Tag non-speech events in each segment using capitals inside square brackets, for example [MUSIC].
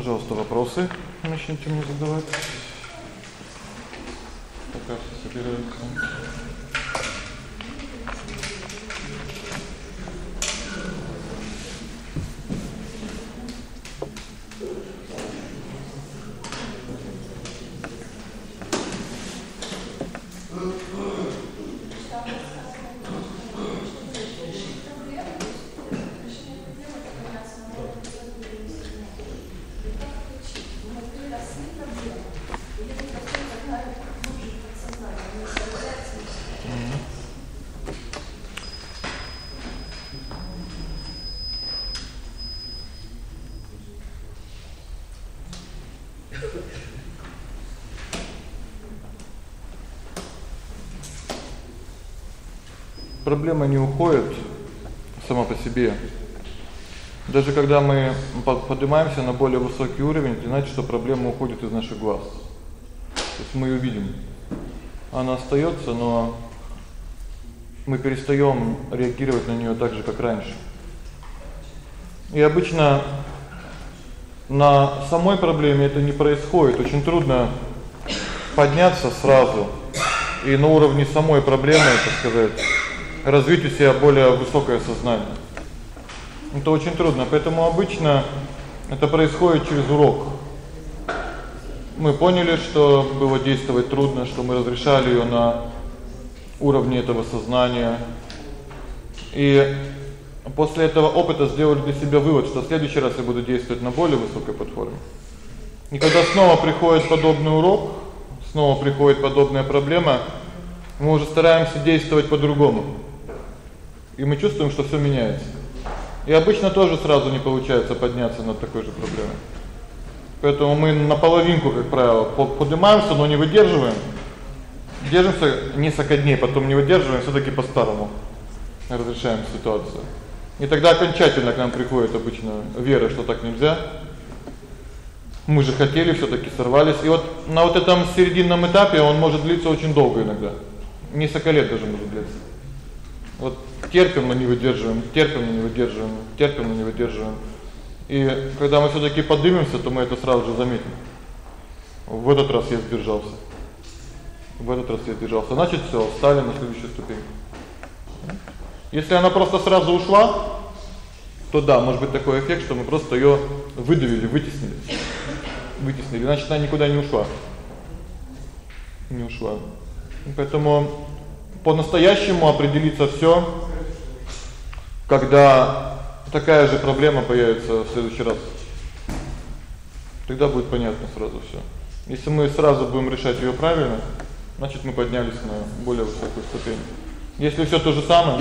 Пожалуйста, вопросы начните мне задавать. Пока все собираются. Проблема не уходит сама по себе. Даже когда мы поднимаемся на более высокий уровень, это значит, что проблема уходит из наших глаз. То есть мы её видим. Она остаётся, но мы перестаём реагировать на неё так же, как раньше. И обычно на самой проблеме это не происходит. Очень трудно подняться сразу и на уровне самой проблемы, так сказать, развить у себя более высокое сознание. Это очень трудно, поэтому обычно это происходит через урок. Мы поняли, что было действовать трудно, что мы разрешали её на уровне этого сознания. И после этого опыта сделали для себя вывод, что в следующий раз я буду действовать на более высокой платформе. И когда снова приходит подобный урок, снова приходит подобная проблема, мы уже стараемся действовать по-другому. И мы чувствуем, что всё меняется. И обычно тоже сразу не получается подняться над такой же проблемой. Поэтому мы наполовинку, как правило, поднимаемся, но не выдерживаем. Держимся несколько дней, потом не выдерживаем, всё-таки по-старому разрешаем ситуацию. И тогда окончательно к нам приходит обычно вера, что так нельзя. Мы же хотели, всё-таки сорвались. И вот на вот этом серединном этапе он может длиться очень долго иногда. Несколько лет даже может длиться. Вот терпим, но не выдерживаем, терпим, но не выдерживаем, терпим, но не выдерживаем. И когда мы всё-таки поднимемся, то мы это сразу же заметим. В этот раз я сдержался. В этот раз я сдержался. Значит, всё, встали на следующую ступень. Если она просто сразу ушла, то да, может быть такой эффект, что мы просто её выдавили, вытеснили. Вытеснили, значит, она никуда не ушла. Не ушла. Поэтому по-настоящему определиться всё, когда такая же проблема появится в следующий раз. Тогда будет понятно сразу всё. Если мы сразу будем решать её правильно, значит, мы поднялись на более высокую ступень. Если всё то же самое,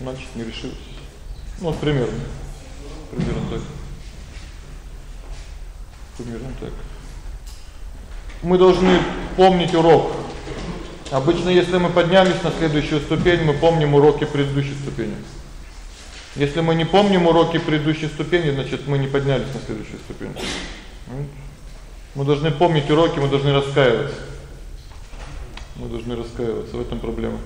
значит, не решилось. Ну, вот примерно. Примерно так. Примерно так. Мы должны помнить урок Обычно, если мы поднялись на следующую ступень, мы помним уроки предыдущей ступени. Если мы не помним уроки предыдущей ступени, значит, мы не поднялись на следующую ступень. Мы должны помнить уроки, мы должны раскаиваться. Мы должны раскаиваться, в этом проблема.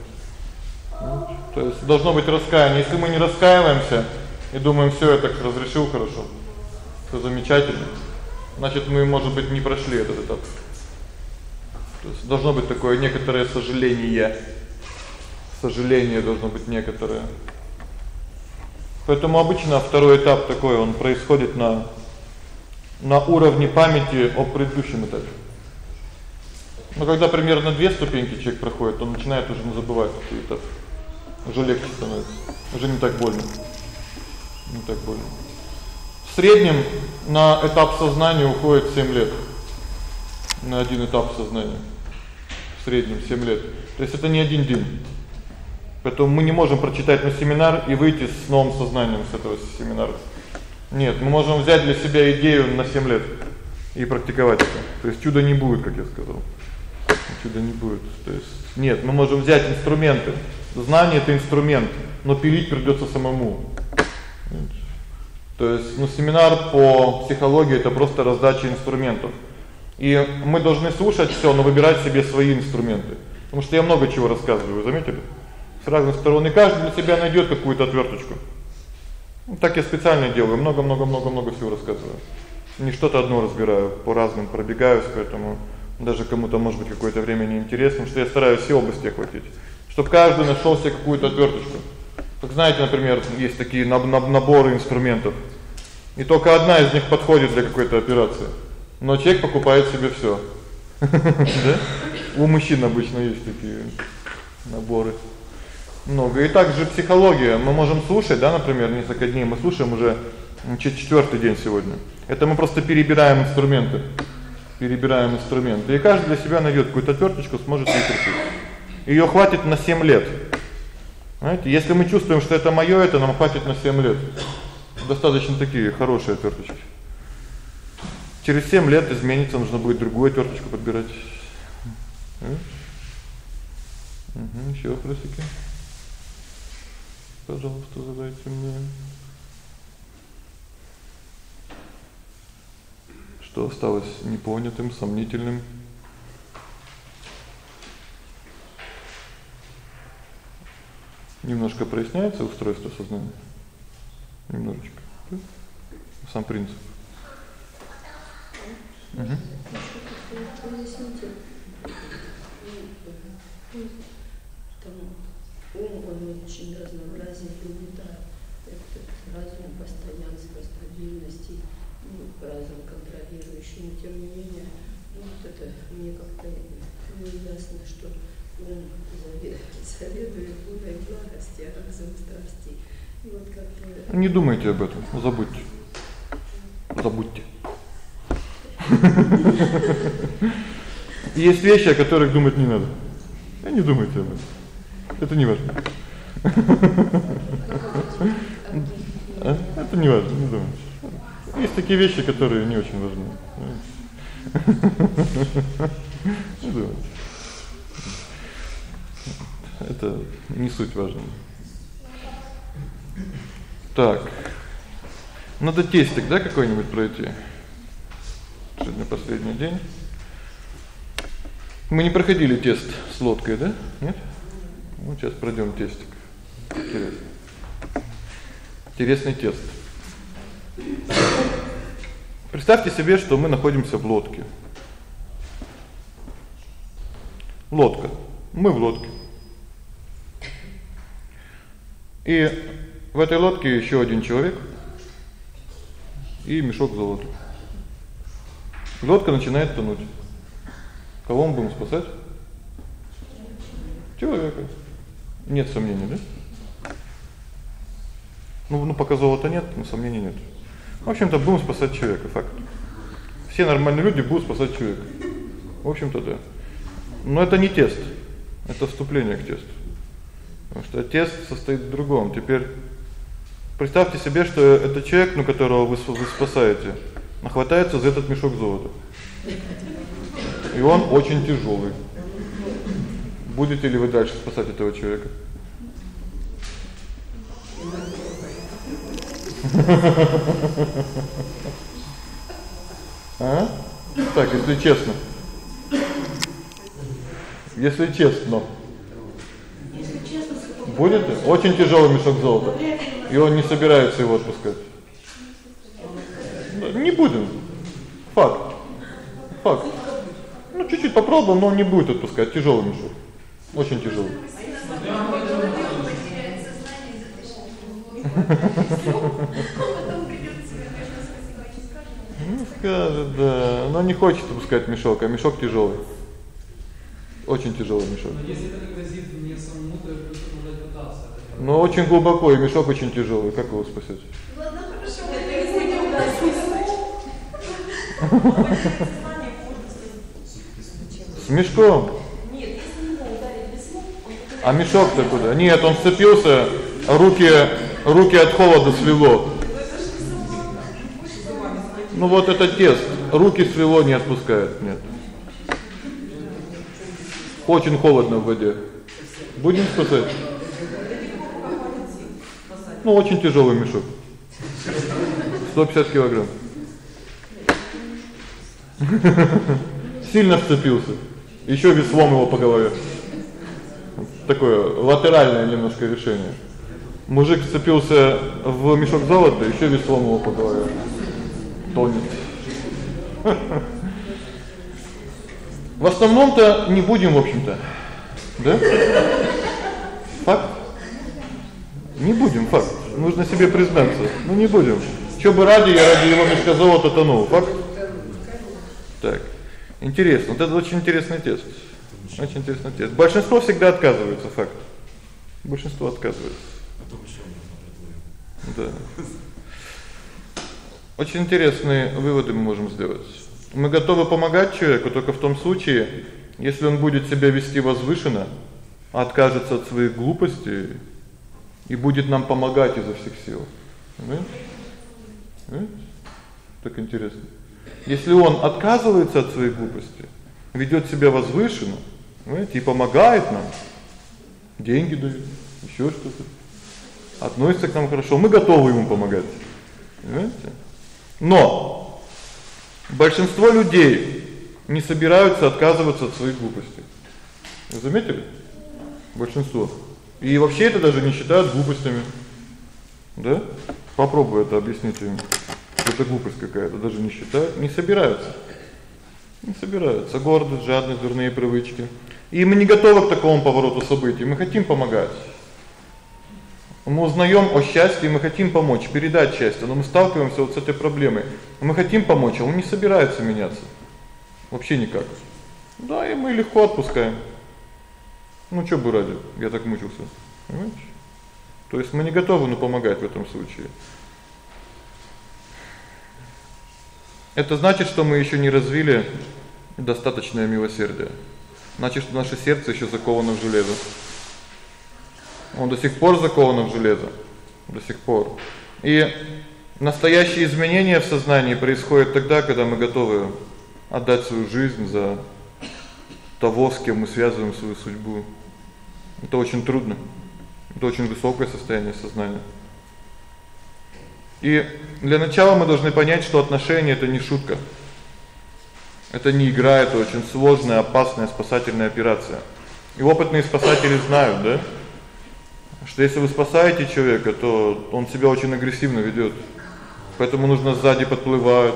То есть должно быть раскаяние. Если мы не раскаиваемся и думаем: "Всё, я так разрешил хорошо. Всё замечательно", значит, мы, может быть, не прошли этот этап. То есть должно быть такое некоторое сожаление. Сожаление должно быть некоторое. Поэтому обычно второй этап такой, он происходит на на уровне памяти о предыдущем этапе. Но когда примерно две ступеньки человек проходит, он начинает уже забывать этот этап. Уже легче становится. Уже не так больно. Не так больно. В среднем на этап сознания уходит 7 лет. На один этап сознания среднем 7 лет. То есть это не один день. Поэтому мы не можем прочитать на семинар и выйти с новым сознанием с этого семинара. Нет, мы можем взять для себя идею на 7 лет и практиковать это. То есть чуда не будет, как я сказал. Чуда не будет. То есть нет, мы можем взять инструменты. Знание это инструмент, но пилить придётся самому. То есть, ну семинар по психологии это просто раздача инструментов. И мы должны слушать всё, но выбирать себе свои инструменты. Потому что я много чего рассказываю, заметили? С разных сторон, и каждый для себя найдёт какую-то отвёрточку. Так я специально делаю, много-много-много-много всего рассказываю. Не что-то одно разбираю, по разным пробегаюсь, поэтому даже кому-то может быть какое-то время неинтересно, что я стараюсь все области охватить, чтобы каждый нашёл себе какую-то отвёрточку. Как знаете, например, есть такие наборы инструментов. И только одна из них подходит для какой-то операции. Но человек покупает себе всё. Да? У мужчин обычно есть такие наборы. Много. И также психология. Мы можем слушать, да, например, несколько дней мы слушаем уже четвёртый день сегодня. Это мы просто перебираем инструменты. Перебираем инструменты. И каждый для себя найдёт какую-то отвёрточку, сможет выкрутить. Её хватит на 7 лет. Знаете, если мы чувствуем, что это моё, это нам хватит на 7 лет. Достаточно такие хорошие отвёрточки. Через 7 лет изменится, нужно будет другую отвёрточку подбирать. Угу, ещё вопросики? Пожалуйста, задайте мне. Что осталось непонятым, сомнительным? Немножко проясняется устройство сознания. Немножечко. Сам принцип. Не думайте об этом, забудьте. Забудьте. Есть вещи, о которых думать не надо. А не думайте об этом. Это не важно. А? Это не важно, не думайте. Есть такие вещи, которые не очень важны. Не думайте. Это не суть важно. Так. Надо тестик, да, какой-нибудь пройти. Сегодня последний день. Мы не проходили тест с лодкой, да? Нет? Ну сейчас пройдём тестик. Интересно. Интересный тест. Представьте себе, что мы находимся в лодке. Лодка. Мы в лодке. И в этой лодке ещё один человек и мешок золота. Лодка начинает тонуть. Кого мы будем спасать? Человека. Нет сомнений, да? Ну, ну пока золота нет, но сомнений нет. В общем-то, будем спасать человека, факт. Все нормальные люди будут спасать человека. В общем-то, да. Но это не тест. Это вступление к тесту. Потому что тест состоит в другом. Теперь представьте себе, что это человек, на которого вы спасаете, нахватается за этот мешок золота. И он очень тяжёлый. Будете ли вы дальше спасать этого человека? А? Так, если честно. Если честно. Если честно, Будете? Очень тяжёлый мешок золота. И он не собирается его отпускать. Не будем. Факт. Факт. Ну чуть-чуть попробуем, но он не будет отпускать тяжёлый мешок. Очень тяжёлый. Ну скажет, да. Но не хочет отпускать мешок, а мешок тяжёлый. Очень тяжёлый мешок. Но если это грозит мне самому, то я буду пытаться. Но очень глубоко, и мешок очень тяжёлый. Как его спасёте? Ладно, хорошо, мы не удастся. С мешком. А мешок-то куда? Нет, он сцепился, руки руки от холода свело. Ну вот это тест. Руки свело не отпускает. Нет. Очень холодно в воде. Будем спасать. Ну очень тяжёлый мешок. 150 килограмм. [LAUGHS] Сильно вцепился. Ещё веслом его по голове. Такое латеральное немножко решение. Мужик вцепился в мешок золота, ещё веслом его по голове. Тонет. [LAUGHS] В основном-то не будем, в общем-то. Да? Факт. Не будем, факт. Нужно себе признаться. Ну не будем. Что бы ради я ради его мешка золота тонул, факт. Так. Интересно. Вот это очень интересный тест. Очень интересный тест. Большинство всегда отказывается, факт. Большинство отказывается. Да. Очень интересные выводы мы можем сделать. Мы готовы помогать человеку только в том случае, если он будет себя вести возвышенно, откажется от своих глупостей и будет нам помогать изо всех сил. Понимаете? Так интересно. Если он отказывается от своих глупостей, ведёт себя возвышенно, понимаете, и помогает нам, деньги дают, ещё что-то. Относится к нам хорошо, мы готовы ему помогать. Понимаете? Но большинство людей не собираются отказываться от своих глупостей. Вы заметили? Большинство. И вообще это даже не считают глупостями. Да? Попробуй это объяснить им. Это глупость какая-то, даже не считают, не собираются. Не собираются. Гордость, жадность, дурные привычки. И мы не готовы к такому повороту событий. Мы хотим помогать. Мы узнаём о счастье, мы хотим помочь, передать счастье, но мы сталкиваемся вот с этой проблемой. Мы хотим помочь, а он не собирается меняться. Вообще никак. Да, и мы легко отпускаем. Ну что бы ради? Я так мучился. Понимаете? То есть мы не готовы ну помогать в этом случае. Это значит, что мы ещё не развили достаточное милосердие. Значит, что наше сердце ещё заковано в железо. Он до сих пор закован в железо. До сих пор. И настоящие изменения в сознании происходят тогда, когда мы готовы отдать свою жизнь за того, с кем мы связываем свою судьбу. Это очень трудно. Это очень высокое состояние сознания. И для начала мы должны понять, что отношения это не шутка. Это не игра, это очень сложная, опасная спасательная операция. И опытные спасатели знают, да? Что если вы спасаете человека, то он себя очень агрессивно ведёт. Поэтому нужно сзади подплывать,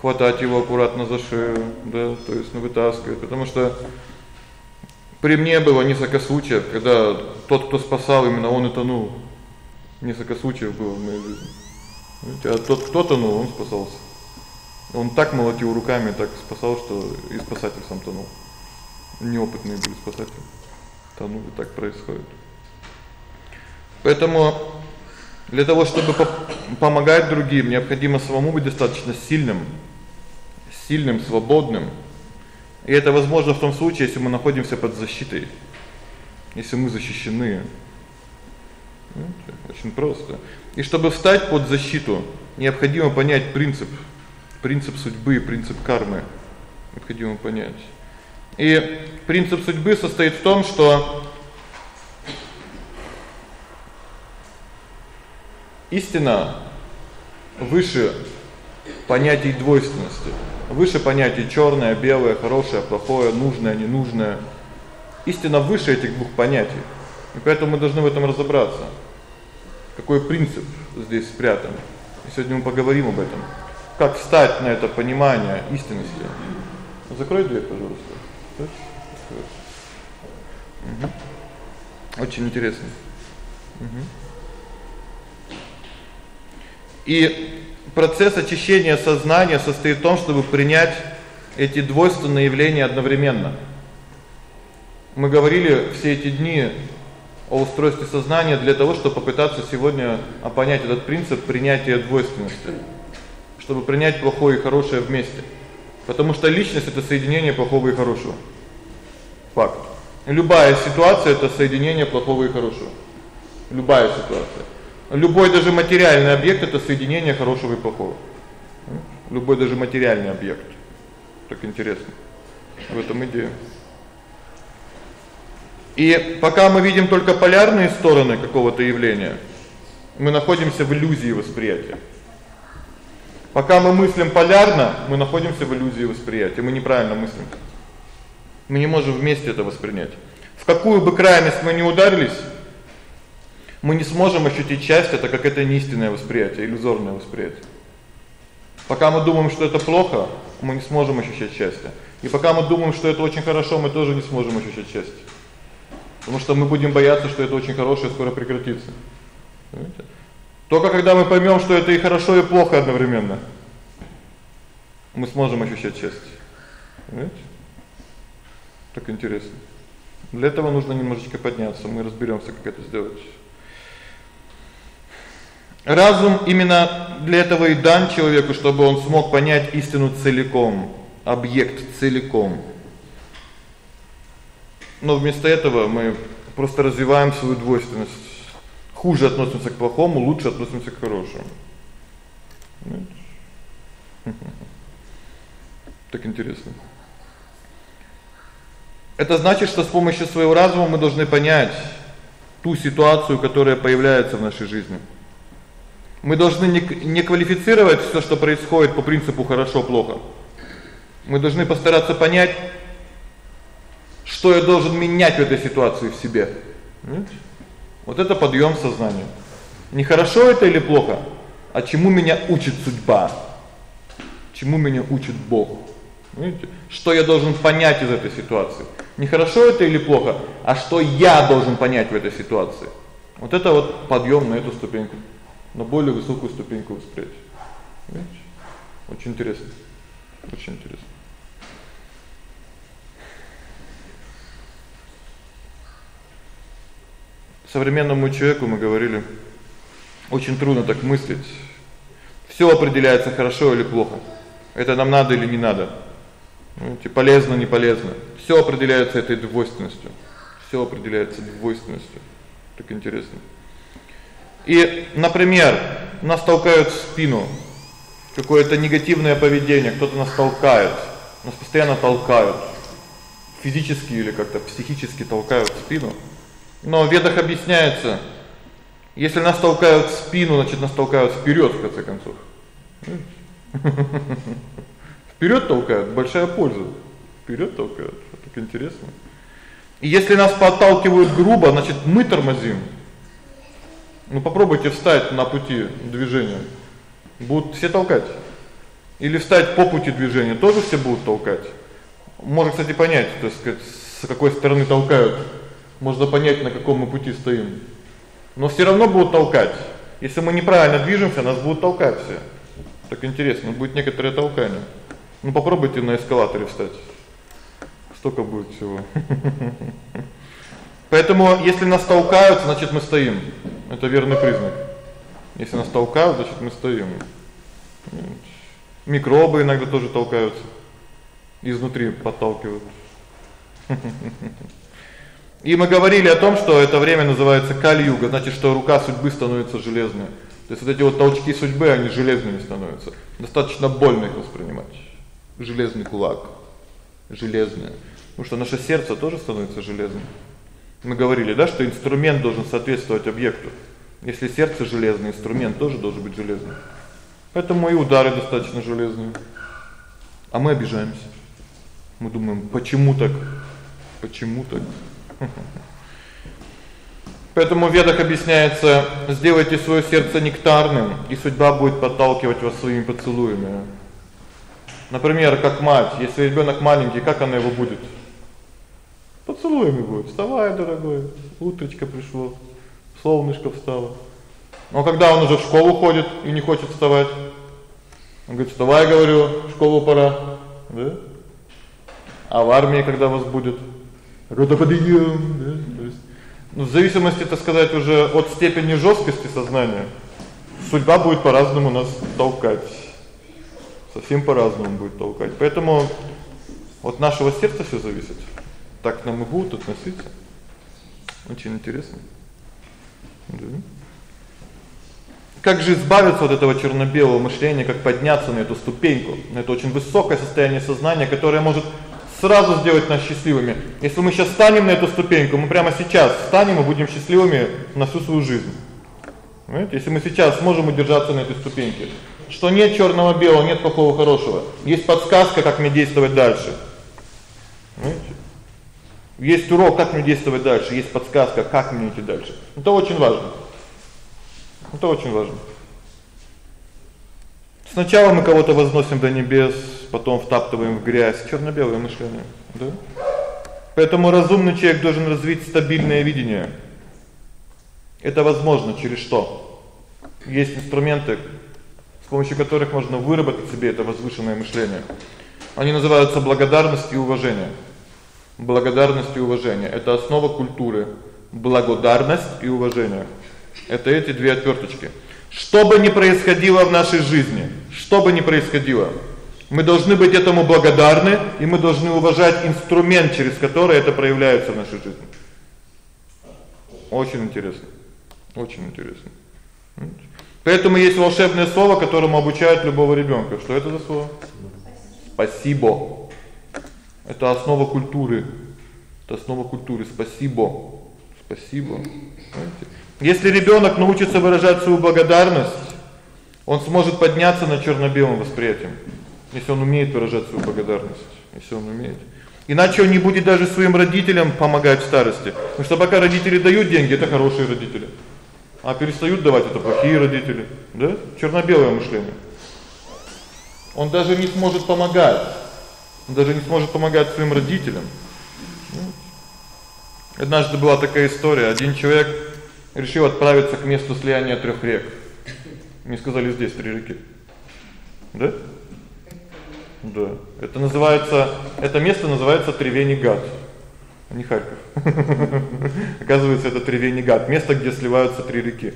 хватать его аккуратно за шею, да, то есть ну вытаскивать, потому что при мне было несколько случаев, когда тот, кто спасал, именно он и тонул. Несколько случаев было в моей жизни. А тот, кто тонул, он спасался. Он так молотил руками, так спасал, что и спасатель сам тонул. Неопытные были спасатели. Тонули, так происходит. Поэтому для того, чтобы помогать другим, необходимо самому быть достаточно сильным, сильным, свободным. И это возможно в том случае, если мы находимся под защитой. Если мы защищены. Очень просто. И чтобы встать под защиту, необходимо понять принцип, принцип судьбы, принцип кармы. Необходимо понять. И принцип судьбы состоит в том, что Истина выше понятий двойственности, выше понятий чёрное, белое, хорошее, плохое, нужное, ненужное. Истина выше этих двух понятий. И поэтому мы должны в этом разобраться. Какой принцип здесь спрятан? И сегодня мы поговорим об этом. Как встать на это понимание истинности. Закрой дверь, пожалуйста. Угу. Очень интересно. Угу. И процесс очищения сознания состоит в том, чтобы принять эти двойственные явления одновременно. Мы говорили все эти дни о устройстве сознания для того, чтобы попытаться сегодня понять этот принцип принятия двойственности, чтобы принять плохое и хорошее вместе. Потому что личность это соединение плохого и хорошего. Факт. Любая ситуация это соединение плохого и хорошего. Любая ситуация. Любой даже материальный объект это соединение хорошего и плохого. Любой даже материальный объект. Так интересно. В этом идея. И пока мы видим только полярные стороны какого-то явления, мы находимся в иллюзии восприятия. Пока мы мыслим полярно, мы находимся в иллюзии восприятия. Мы неправильно мыслим. Мы не можем вместе это воспринять. В какую бы крайность мы ни ударились, Мы не сможем ощутить счастье, так как это не истинное восприятие, иллюзорное восприятие. Пока мы думаем, что это плохо, мы не сможем ощущать счастье. И пока мы думаем, что это очень хорошо, мы тоже не сможем ощущать счастье. Потому что мы будем бояться, что это очень хорошее скоро прекратится. Понимаете? Только когда мы поймём, что это и хорошо, и плохо одновременно, мы сможем ощущать счастье. Понимаете? Так интересно. Для этого нужно немножечко подняться, мы разберёмся, как это сделать. Разум именно для этого и дан человеку, чтобы он смог понять истину целиком, объект целиком. Но вместо этого мы просто развиваем свою двойственность. Хуже относимся к плохому, лучше относимся к хорошему. [LAUGHS] Так интересно. Это значит, что с помощью своего разума мы должны понять ту ситуацию, которая появляется в нашей жизни. Мы должны не квалифицировать всё, что происходит по принципу хорошо-плохо. Мы должны постараться понять, что я должен менять в этой ситуации в себе. Вот это подъём сознания. Не хорошо это или плохо, а чему меня учит судьба? Чему меня учит Бог? Понимаете? Что я должен понять из этой ситуации? Не хорошо это или плохо, а что я должен понять в этой ситуации? Вот это вот подъём на эту ступеньку на более высокую ступеньку восприятия. Понимаете? Очень интересно. Очень интересно. Современному человеку мы говорили, очень трудно так мыслить. Всё определяется хорошо или плохо. Это нам надо или не надо. Знаете, полезно, не полезно. Всё определяется этой двойственностью. Всё определяется двойственностью. Так интересно. И, например, нас толкают в спину какое-то негативное поведение, кто-то нас толкает. Нас постоянно толкают. Физически или как-то психически толкают в спину. Но в ведах объясняется, если нас толкают в спину, значит нас толкают вперёд в конце концов. [LAUGHS] Вперёд толкают большая польза. Вперёд толкают. Так интересно. И если нас подталкивают грубо, значит мы тормозим. Ну попробуйте встать на пути движения. Будут все толкать. Или встать по пути движения, тоже все будут толкать. Можно, кстати, понять, то есть сказать, с какой стороны толкают. Можно понять, на каком мы пути стоим. Но всё равно будут толкать. Если мы неправильно движемся, нас будут толкать все. Так интересно, будет некоторое толкание. Ну попробуйте на эскалаторе встать. Столько будет всего. [LAUGHS] Поэтому если нас толкают, значит мы стоим. Это верный признак. Если нас толкают, значит мы стоим. Микробы иногда тоже толкаются. Изнутри подталкивают. [LAUGHS] И мы говорили о том, что это время называется кали-юга, значит, что рука судьбы становится железной. То есть вот эти вот толчки судьбы, они железными становятся. Достаточно больно их воспринимать. Железный кулак. Железное. Потому что наше сердце тоже становится железным. Мы говорили, да, что инструмент должен соответствовать объекту. Если сердце железный, инструмент тоже должен быть железный. Поэтому и удары достаточно железные. А мы обижаемся. Мы думаем: "Почему так? Почему так?" [LAUGHS] Поэтому в ведах объясняется: сделайте своё сердце нектарным, и судьба будет подталкивать вас своими поцелуями. Например, как мать, если ребёнок маленький, как она его будет? Поцелуями будет. Вставай, дорогой. Утречко пришло. Солнышко встало. Но когда он уже в школу ходит и не хочет вставать, он говорит: "Вставай, говорю, в школу пора". Да? А в армии когда вас будет? Когда подъём, да? То есть ну, в зависимости, так сказать, уже от степени жёсткости сознания судьба будет по-разному нас толкать. Совсем по-разному будет толкать. Поэтому от нашего сердца всё зависит так нам и будут относиться. Очень интересно. Да. Как же избавиться от этого черно-белого мышления, как подняться на эту ступеньку? На это очень высокое состояние сознания, которое может сразу сделать нас счастливыми. Если мы сейчас встанем на эту ступеньку, мы прямо сейчас встанем и будем счастливыми на всю свою жизнь. Понимаете? Если мы сейчас сможем удержаться на этой ступеньке, что нет чёрного белого, нет плохого хорошего. Есть подсказка, как мне действовать дальше. Понимаете? Есть урок, как мне действовать дальше, есть подсказка, как мне идти дальше. Это очень важно. Это очень важно. Сначала мы кого-то возносим до небес, потом втаптываем в грязь, черно-белое мышление, да? Поэтому разумный человек должен развить стабильное видение. Это возможно через что? Есть инструменты, с помощью которых можно выработать себе это возвышенное мышление. Они называются благодарность и уважение. Благодарность и уважение это основа культуры. Благодарность и уважение это эти две отвёрточки. Что бы ни происходило в нашей жизни, что бы ни происходило, мы должны быть этому благодарны, и мы должны уважать инструмент, через который это проявляется в нашей жизни. Очень интересно. Очень интересно. Поэтому есть волшебное слово, которому обучают любого ребёнка. Что это за слово? Спасибо. Это основа культуры. Это основа культуры. Спасибо. Спасибо. Понимаете? Если ребёнок научится выражать свою благодарность, он сможет подняться над чёрно-белым восприятием. Если он умеет выражать свою благодарность, если он умеет. Иначе он не будет даже своим родителям помогать в старости. Потому что пока родители дают деньги это хорошие родители. А перестают давать это плохие родители, да? Чёрно-белое мышление. Он даже не сможет помогать. Он даже не сможет помогать своим родителям. Однажды была такая история. Один человек решил отправиться к месту слияния трёх рек. Мне сказали, здесь три реки. Да? Да. Это называется это место называется Тревенигат. А не Харьков. [LAUGHS] Оказывается, это Тревенигат, место, где сливаются три реки.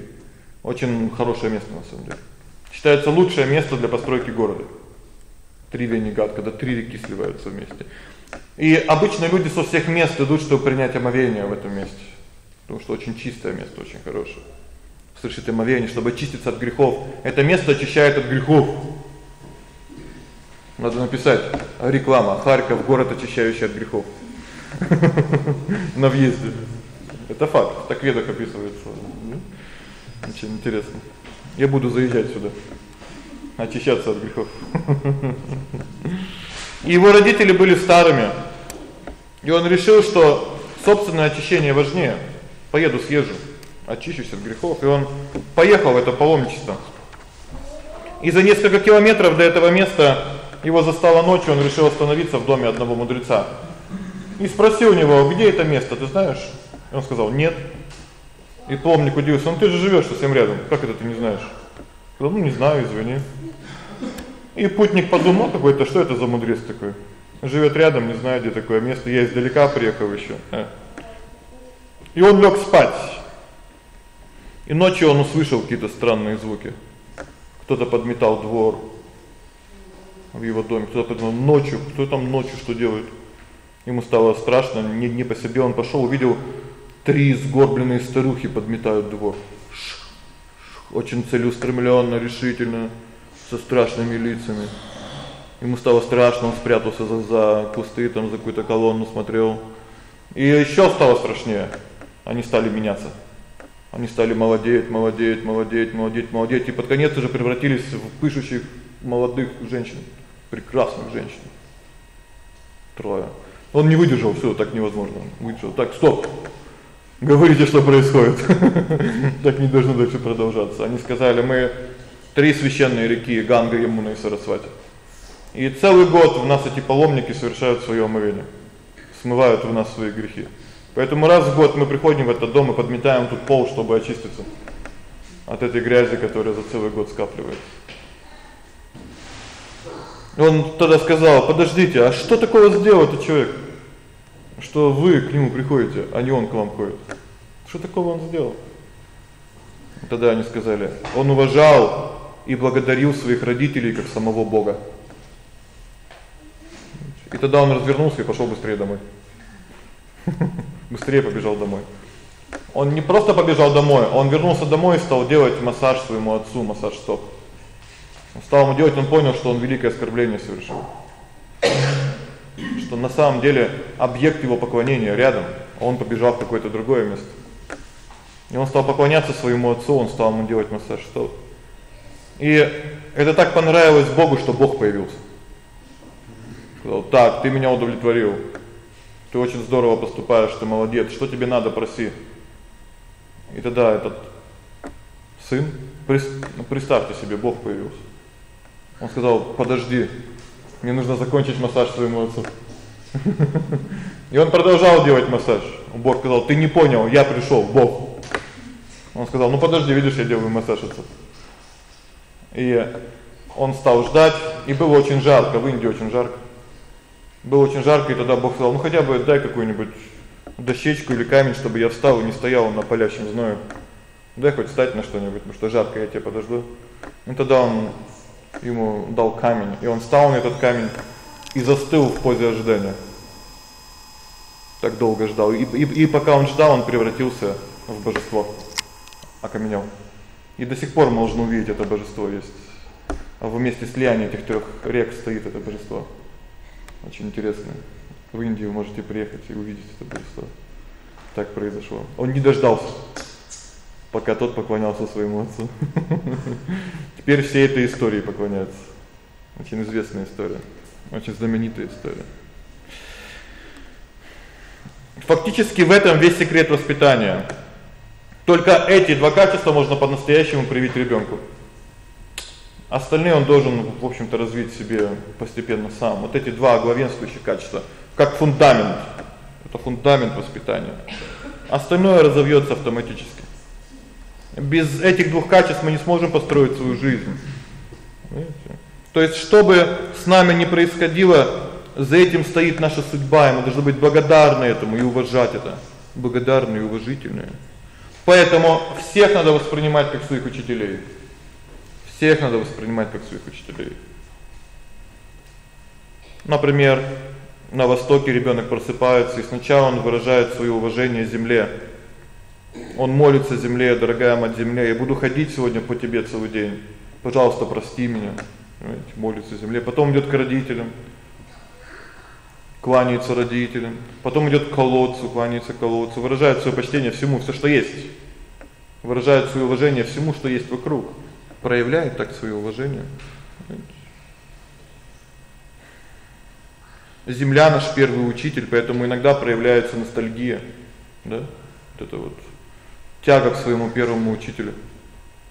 Очень хорошее место на самом деле. Считается лучшее место для постройки города. Тревенигат, когда три реки сливаются вместе. И обычно люди со всех мест идут, чтобы принять омовение в этом месте. Потому что очень чистое место, очень хорошее. Совершить омовение, чтобы очиститься от грехов. Это место очищает от грехов. Надо написать реклама Харьков город очищающий от грехов. На въезде. Это факт. Так в ведах описывается. Очень интересно. Я буду заезжать сюда. Очищаться от грехов. Его родители были старыми. И он решил, что собственное очищение важнее. Поеду съезжу, очищусь от грехов, и он поехал в это паломничество. И за несколько километров до этого места его застала ночью, он решил остановиться в доме одного мудреца. И спросил у него: "Где это место, ты знаешь?" И он сказал: "Нет". И паломник удивился: "Ну ты же живёшь совсем рядом. Как это ты не знаешь?" Сказал: "Ну не знаю, извини". И путник подумал: "Какой-то что это за мудрец такой? Живёт рядом, не знаю, где такое место. Я издалека приехал ещё". А. И он лёг спать. И ночью он услышал какие-то странные звуки. Кто-то подметал двор в его доме. Кто-то подумал ночью, кто там ночью что делает? Ему стало страшно, не не по себе, он пошёл, увидел три сгорбленные старухи подметают двор. Очень целеустремлённо, решительно, со страшными лицами. Ему стало страшно, он спрятался за за кусты, там за какую-то колонну смотрел. И ещё стало страшнее они стали меняться. Они стали молодеть, молодеть, молодеть, молодеть, молодеть и под конец уже превратились в пышущих молодых женщин, прекрасных женщин. Трое. Он не выдержал, всё, так невозможно. Выдержал. Так, стоп. Говорите, что происходит. [LAUGHS] Так не должно дальше продолжаться. Они сказали: "Мы три священные реки Ганга, Ямуна и Сарасвати. И целый год в нас эти паломники совершают своё омовение, смывают в нас свои грехи. Поэтому раз в год мы приходим в этот дом и подметаем тут пол, чтобы очиститься от этой грязи, которая за целый год скапливается. Он тогда сказал: "Подождите, а что такого сделал этот человек, что вы к нему приходите, а не он к вам ходит? Что такого он сделал?" Тогда они сказали: "Он уважал и благодарил своих родителей как самого Бога". И тогда он развернулся и пошёл быстрее домой. [LAUGHS] быстрее побежал домой. Он не просто побежал домой, он вернулся домой и стал делать массаж своему отцу, массаж стоп. Он стал ему делать, он понял, что он великое оскорбление совершил. Что на самом деле объект его поклонения рядом, а он побежал в какое-то другое место. И он стал поклоняться своему отцу, он стал ему делать массаж стоп. И это так понравилось Богу, что Бог появился. Сказал: "Так, ты меня удовлетворил. Ты очень здорово поступаешь, ты молодец. Что тебе надо, проси. И тогда этот сын, представьте себе, Бог появился. Он сказал: "Подожди. Мне нужно закончить массаж своему отцу". И он продолжал делать массаж. Бог сказал: "Ты не понял, я пришёл, Бог". Он сказал: "Ну подожди, видишь, я делаю массаж отцу". И он стал ждать, и было очень жарко, в Индии очень жарко. Было очень жарко, и тогда Бог сказал: "Ну хотя бы дай какую-нибудь дощечку или камень, чтобы я встал и не стоял на палящем зное. Дай хоть встать на что-нибудь, потому что жарко, я тебя подожду". И тогда он ему дал камень, и он встал на этот камень и застыл в позе ожидания. Так долго ждал. И и, и пока он ждал, он превратился в божество. Окаменел. И до сих пор можно увидеть это божество есть. А в месте слияния этих трёх рек стоит это божество. Очень интересно. В Индию можете приехать и увидеть это божество. Так произошло. Он не дождался, пока тот поклонялся своему отцу. [LAUGHS] Теперь все этой истории поклоняются. Очень известная история, очень знаменитая история. Фактически в этом весь секрет воспитания. Только эти два качества можно по-настоящему привить ребёнку. Остальные он должен, в общем-то, развить в себе постепенно сам. Вот эти два главенствующих качества, как фундамент. Это фундамент воспитания. Остальное разовьётся автоматически. Без этих двух качеств мы не сможем построить свою жизнь. Понимаете? То есть чтобы с нами не происходило, за этим стоит наша судьба, и мы должны быть благодарны этому и уважать это. Благодарны и уважительны. Поэтому всех надо воспринимать как своих учителей. Всех надо воспринимать как своих учителей. Например, на востоке ребёнок просыпается, и сначала он выражает своё уважение земле. Он молится земле: "Дорогая мать земля, я буду ходить сегодня по тебе целый день. Пожалуйста, прости меня". Понимаете, молится земле. Потом идёт к родителям. Кланяется родителям. Потом идёт к колодцу, кланяется колодцу, выражает своё почтение всему, всё, что есть. Выражает своё уважение всему, что есть вокруг. Проявляет так своё уважение. Земля наш первый учитель, поэтому иногда проявляется ностальгия, да? Вот это вот тяга к своему первому учителю.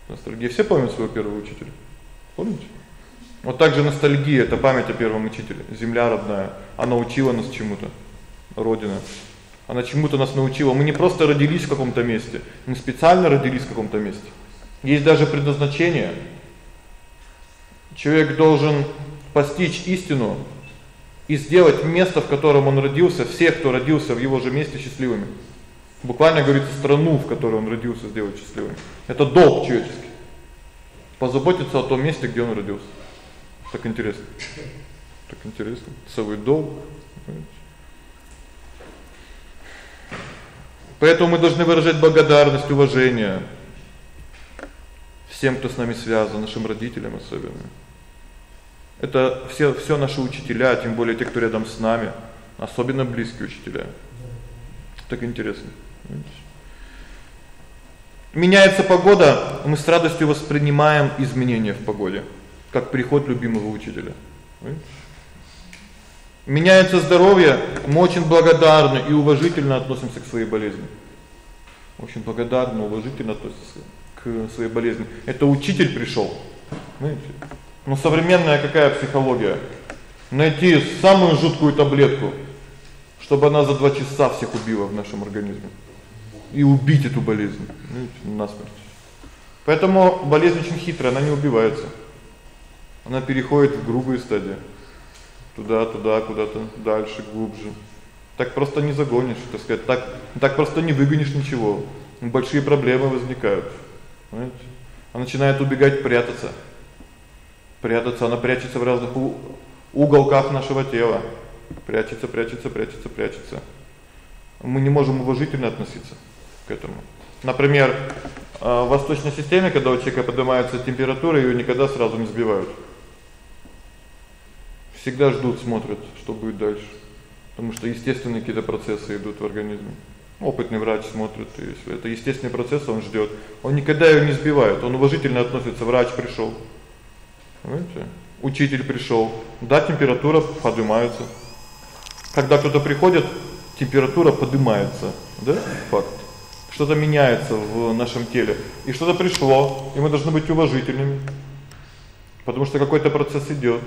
Ностальгия. Все помнят своего первого учителя? Помните? Вот так же ностальгия это память о первом учителе. Земля родная, она учила нас чему-то. Родина. Она чему-то нас научила. Мы не просто родились в каком-то месте, мы специально родились в каком-то месте. Есть даже предназначение. Человек должен постичь истину и сделать место, в котором он родился, всех, кто родился в его же месте счастливыми. Буквально говорится страну, в которой он родился, сделать счастливыми. Это долг человеческий. Позаботиться о том месте, где он родился. Так интересно. Так интересно. Свой долг. Поэтому мы должны выражать благодарность, уважение всем, кто с нами связан, нашим родителям особенно. Это все все наши учителя, тем более те, кто рядом с нами, особенно близкие учителя. Так интересно. Меняется погода, мы с радостью воспринимаем изменения в погоде, как приход любимого учителя. Меняется здоровье, мы очень благодарны и уважительно относимся к своей болезни. Очень благодарны, уважительно относимся к своей болезни. Это учитель пришёл. Знаете? Но современная какая психология? Найти самую жуткую таблетку, чтобы она за 2 часа всех убила в нашем организме и убить эту болезнь, знаете, насмерть. Поэтому болезнь очень хитрая, она не убивается. Она переходит в грубые стадии. Туда, туда, куда-то дальше, глубже. Так просто не загонишь, так сказать, так так просто не выгонишь ничего. Большие проблемы возникают. Понимаете? Она начинает убегать, прятаться. Прятаться, она прячется в разных уголках нашего тела. Прячется, прячется, прячется, прячется. Мы не можем уважительно относиться к этому. Например, в восточной системе, когда у человека поднимается температура, её никогда сразу не сбивают. Всегда ждут, смотрят, что будет дальше. Потому что естественные какие-то процессы идут в организме. Опытный врач смотрит, если это естественный процесс, он ждёт. Он никогда её не сбивает. Он уважительно относится. Врач пришёл. Понимаете? Учитель пришёл. Да, температура поднимается. Когда кто-то приходит, температура поднимается, да? Факт. Что-то меняется в нашем теле, и что-то пришло, и мы должны быть уважительными. Потому что какой-то процесс идёт.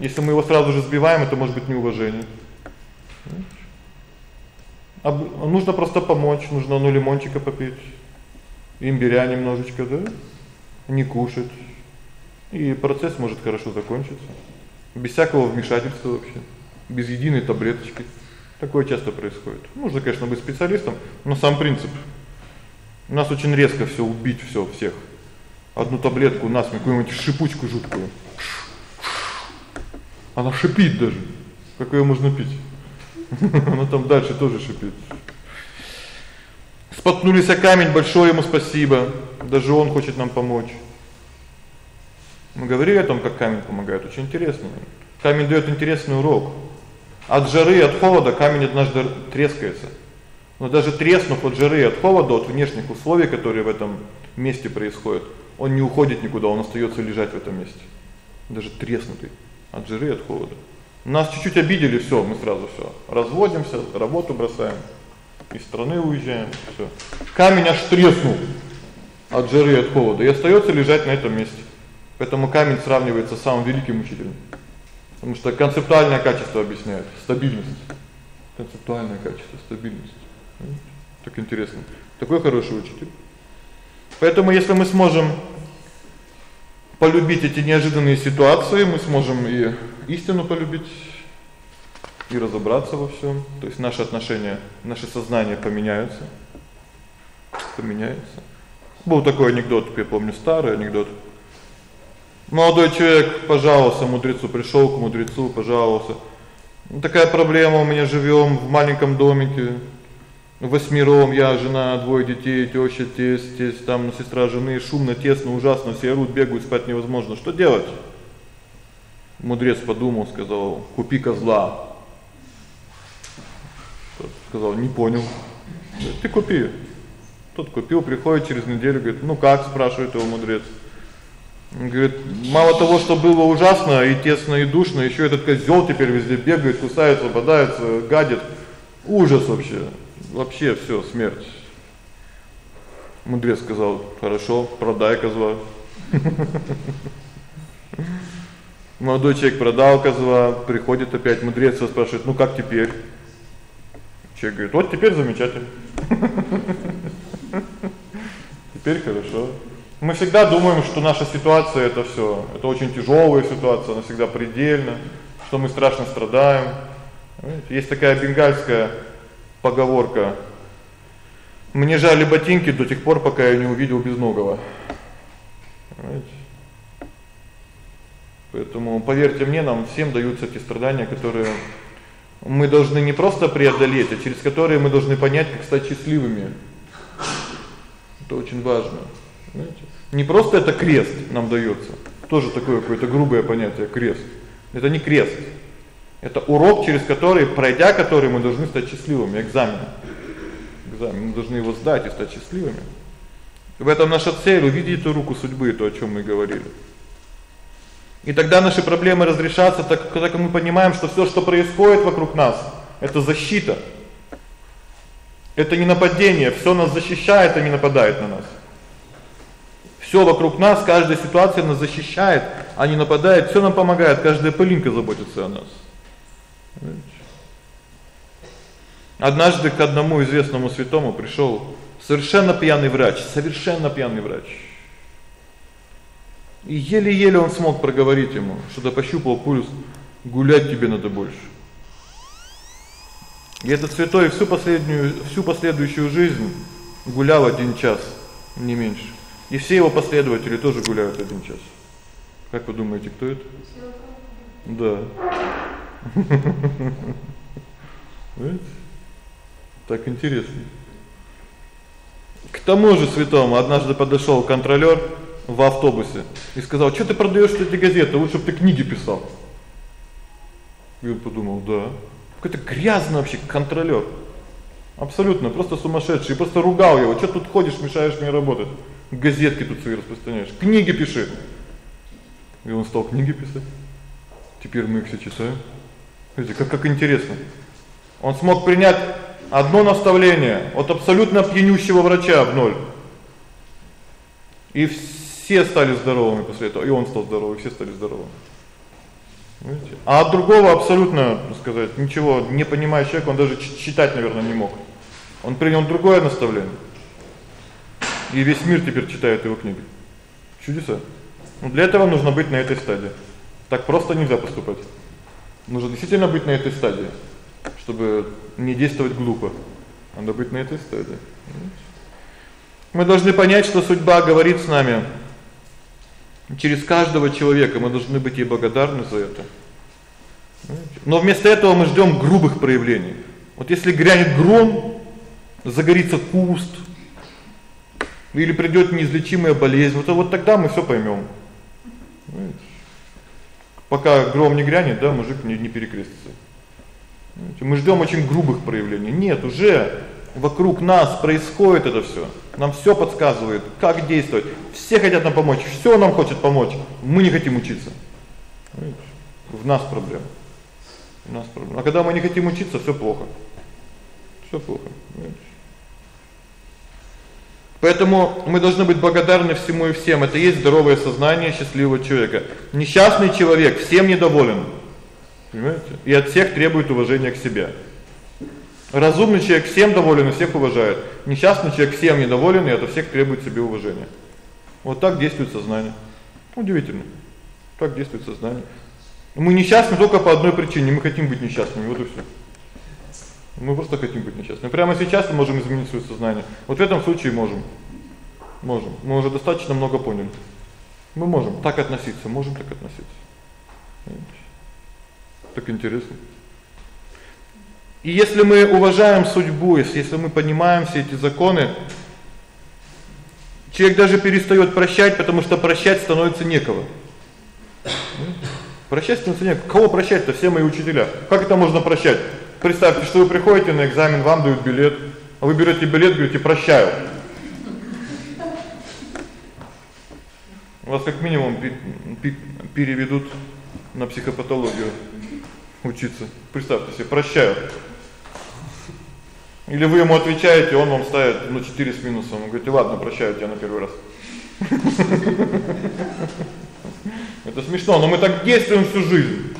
Если мы его сразу же сбиваем, это может быть неуважение. А нужно просто помочь, нужно ну лимончика попить, имбиря немножечко, да? Не кушать. И процесс может хорошо закончиться. Без всякого вмешательства вообще, без единой таблеточки. Такое часто происходит. Нужно, конечно, быть специалистом, но сам принцип. У нас очень резко всё убить всё всех. Одну таблетку нас какую-нибудь шипучку жуткую. Она шипит даже. Как её можно пить? [LAUGHS] Она там дальше тоже шипит. Споткнулись о камень, большое ему спасибо. Даже он хочет нам помочь. Мы говорили о том, как камень помогает, очень интересно. Камень даёт интересный урок. От жары, от холода камень однажды трескается. Но даже треснув от жары и от холода, от внешних условий, которые в этом месте происходят, он не уходит никуда, он остаётся лежать в этом месте. Даже треснутый от жары и от холода. Нас чуть-чуть обидели, всё, мы сразу всё, разводимся, работу бросаем, из страны уезжаем, всё. Камень аж треснул от жары и от холода и остаётся лежать на этом месте. Поэтому камень сравнивается с самым великим учителем. Потому что концептуальное качество объясняет стабильность. Концептуальное качество стабильность. Так интересно. Такой хороший учитель. Поэтому если мы сможем полюбить эти неожиданные ситуации, мы сможем и истину полюбить, и разобраться во всём. То есть наши отношения, наше сознание поменяются. Поменяется. Был такой анекдот, я помню старый анекдот. Молодой человек пожаловался мудрецу, пришёл к мудрецу, пожаловался. Ну такая проблема, у меня живём в маленьком домике. Восьмером я, жена, двое детей, тёща, тесть, тесть, там сестра жены, шумно, тесно, ужасно, все орут, бегают, спать невозможно. Что делать? Мудрец подумал, сказал: "Купи козла". Тот сказал: "Не понял". "Ты купи". Тот купил, приходит через неделю, говорит: "Ну как?" спрашивает его мудрец. Он говорит: "Мало того, что было ужасно и тесно и душно, ещё этот козёл теперь везде бегает, кусается, бодается, гадит. Ужас вообще. Вообще всё, смерть". Мудрец сказал: "Хорошо, продай козла". [LAUGHS] Молодой человек продал козла, приходит опять мудрец и спрашивает: "Ну как теперь?" Человек говорит: "Вот теперь замечательно". [LAUGHS] Теперь хорошо. Мы всегда думаем, что наша ситуация это всё, это очень тяжёлая ситуация, она всегда предельна, что мы страшно страдаем. Есть такая бенгальская поговорка: Мне жали ботинки до тех пор, пока я не увидел безногого. Знаете? Поэтому поверьте мне, нам всем даются те страдания, которые мы должны не просто преодолеть, а через которые мы должны понять, как стать счастливыми. Это очень важно. Знаете? Не просто это крест нам даётся. Тоже такое какое-то грубое понятие крест. Это не крест. Это урок, через который, пройдя который мы должны стать счастливыми, экзамен. Экзамен, мы должны его сдать и стать счастливыми. В этом наша цель увидеть эту руку судьбы, то, о чём мы говорили. И тогда наши проблемы разрешатся, так как мы понимаем, что всё, что происходит вокруг нас это защита. Это не нападение, всё нас защищает, а не нападает на нас. Всё вокруг нас, каждая ситуация нас защищает, а не нападает, всё нам помогает, каждая пылинка заботится о нас. Однажды к одному известному святому пришёл совершенно пьяный врач, совершенно пьяный врач. И еле-еле он смог проговорить ему, что-то пощупал пульс, гулять тебе надо больше. И этот святой всю последнюю всю последующую жизнь гулял один час, не меньше. И все его последователи тоже гуляют один час. Как вы думаете, кто это? Да. Видите? Так интересно. К тому же святому однажды подошёл контролёр в автобусе и сказал: "Что ты продаёшь эти газеты? Лучше бы ты книги писал". И он подумал: "Да, какой-то грязный вообще контролёр. Абсолютно, просто сумасшедший, просто ругал его: "Что тут ходишь, мешаешь мне работать? Газетки тут свои распространяешь, книги пиши". И он стал книги писать. Теперь мы их все читаем. Видите, как как интересно. Он смог принять Одно наставление от абсолютно пьянющего врача в ноль. И все стали здоровыми после этого, и он стал здоровым, все стали здоровыми. Видите? А от другого абсолютно, так сказать, ничего не понимающий человек, он даже читать, наверное, не мог. Он принял другое наставление. И весь мир теперь читает его книги. Чудеса. Но для этого нужно быть на этой стадии. Так просто нельзя поступать. Нужно действительно быть на этой стадии, чтобы не действовать глупо. Надо быть на этой стадии. Мы должны понять, что судьба говорит с нами через каждого человека. Мы должны быть ей благодарны за это. Но вместо этого мы ждём грубых проявлений. Вот если грянет гром, загорится куст, или придёт неизлечимая болезнь, вот вот тогда мы всё поймём. Пока гром не грянет, да, мужик не не перекрестится. Мы ждём очень грубых проявлений. Нет, уже вокруг нас происходит это всё. Нам всё подсказывает, как действовать. Все хотят нам помочь, всё нам хочет помочь. Мы не хотим учиться. В нас проблема. У нас проблема. А когда мы не хотим учиться, всё плохо. Всё плохо. Понимаете? Поэтому мы должны быть благодарны всему и всем. Это есть здоровое сознание счастливого человека. Несчастный человек всем недоволен. Понимаете? И от всех требует уважения к себе. Разумный человек всем доволен и всех уважает. Несчастный человек всем недоволен и от всех требует себе уважения. Вот так действует сознание. Удивительно. Так действует сознание. Мы несчастны только по одной причине мы хотим быть несчастными, вот и всё. Мы просто хотим быть несчастными. Прямо сейчас мы можем изменить своё сознание. Вот в этом случае можем. Можем. Мы уже достаточно много поняли. Мы можем так относиться, можем так относиться. Так интересно. И если мы уважаем судьбу, если мы понимаем все эти законы, человек даже перестаёт прощать, потому что прощать становится некого. Прощать становится некого. Кого прощать-то? Все мои учителя. Как это можно прощать? Представьте, что вы приходите на экзамен, вам дают билет, а вы берёте билет, говорите: "Прощаю". Вас как минимум переведут на психопатологию учиться. Представьте себе, прощаю. Или вы ему отвечаете, он вам ставит ну 4 с минусом. Вы говорите: "Ладно, прощаю тебя на первый раз". [LAUGHS] Это смешно, но мы так действуем всю жизнь.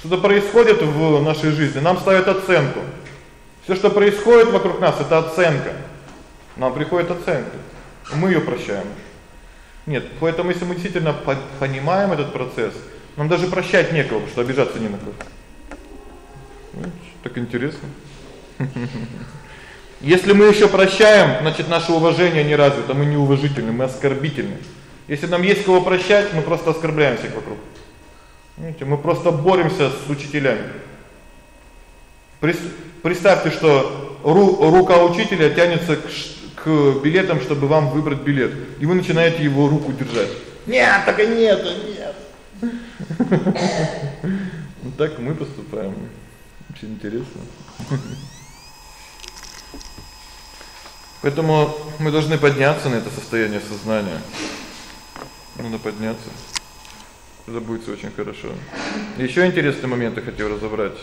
Что-то происходит в нашей жизни, нам ставят оценку. Всё, что происходит вокруг нас это оценка. Нам приходит оценка. Мы её прощаем. Нет, поэтому если мы действительно понимаем этот процесс, нам даже прощать некого, потому что обижаться не на кого. Так интересно. [LAUGHS] Если мы ещё прощаем, значит, наше уважение не развито, мы неуважительны, мы оскорбительны. Если нам есть кого прощать, мы просто оскорбляем всех вокруг. Видите, мы просто боремся с учителями. Представьте, что ру, рука учителя тянется к, к билетам, чтобы вам выбрать билет, и вы начинаете его руку держать. Нет, так и нет, нет. Вот так мы поступаем. Очень интересно. Поэтому мы должны подняться на это состояние сознания. Надо подняться. Это будет очень хорошо. Ещё интересный момент я хотел разобрать.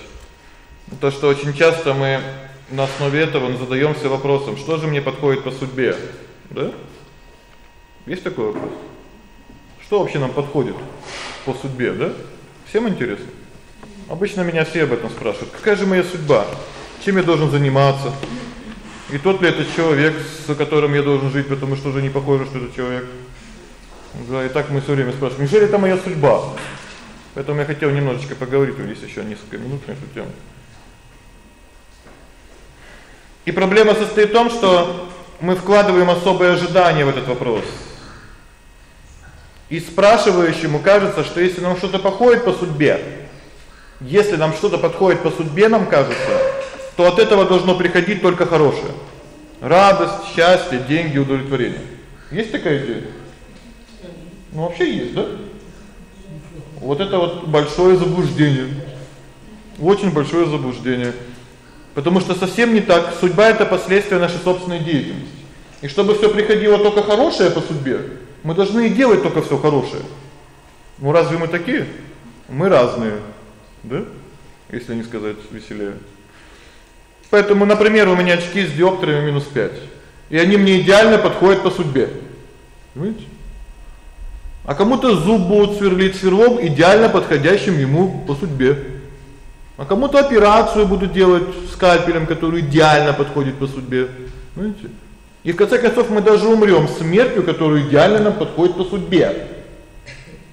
То, что очень часто мы на основе этого задаёмся вопросом: что же мне подходит по судьбе? Да? Есть такой вопрос? Что вообще нам подходит по судьбе, да? Всем интересно. Обычно меня все об этом спрашивают. Какая же моя судьба? Чем я должен заниматься? И тот ли это человек, с которым я должен жить, потому что уже не похоже, что это человек. Да, и так мы всё время спрашиваем: "Неужели это моя судьба?" Поэтому я хотел немножечко поговорить, у нас ещё несколько минут на эту тему. И проблема состоит в том, что мы вкладываем особые ожидания в этот вопрос. И спрашивающему кажется, что если нам что-то подходит по судьбе, если нам что-то подходит по судьбе, нам кажется, то от этого должно приходить только хорошее. Радость, счастье, деньги, удовлетворение. Есть такая идея? Ну вообще есть, да? Вот это вот большое заблуждение. Очень большое заблуждение. Потому что совсем не так. Судьба это последствия нашей собственной деятельности. И чтобы всё приходило только хорошее по судьбе, мы должны и делать только всё хорошее. Ну разве мы такие? Мы разные, да? Если не сказать веселее. Поэтому, например, у меня очки с диоптриями минус 5. И они мне идеально подходят по судьбе. Понимаете? А кому-то зуб будут сверлить сверлом идеально подходящим ему по судьбе. А кому-то операцию будут делать скальпелем, который идеально подходит по судьбе. Понимаете? И в конце концов мы даже умрём смертью, которая идеально нам подходит по судьбе.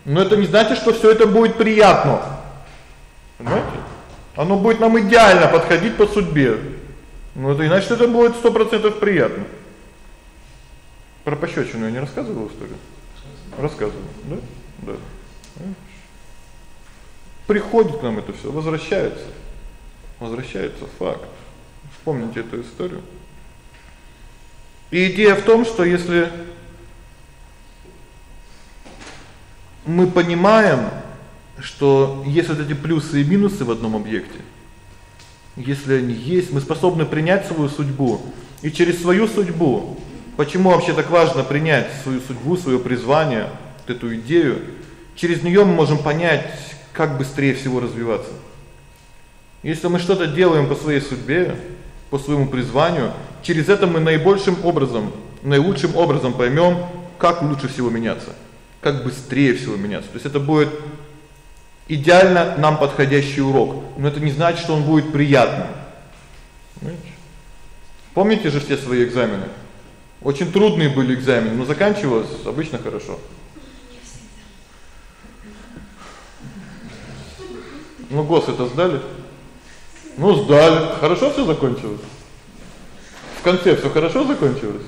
Но это не значит, что всё это будет приятно. Понимаете? Оно будет нам идеально подходить по судьбе. Но это что это будет 100% приятно. Про пощёчину я не рассказывал историю. Рассказывал, да? Да. Приходит к нам это всё, возвращается. Возвращается факт. Вспомните эту историю. И идея в том, что если мы понимаем, что есть вот эти плюсы и минусы в одном объекте, если они есть, мы способны принять свою судьбу и через свою судьбу Почему вообще так важно принять свою судьбу, своё призвание, вот эту идею? Через неё мы можем понять, как быстрее всего развиваться. Если мы что-то делаем по своей судьбе, по своему призванию, через это мы наибольшим образом, наилучшим образом поймём, как лучше всего меняться, как быстрее всего меняться. То есть это будет идеально нам подходящий урок, но это не значит, что он будет приятным. Помните же все свои экзамены? Очень трудные были экзамены, но заканчивалось обычно хорошо. Ну, ГОС это сдали? Ну, сдали. Хорошо всё закончилось. В конце всё хорошо закончилось.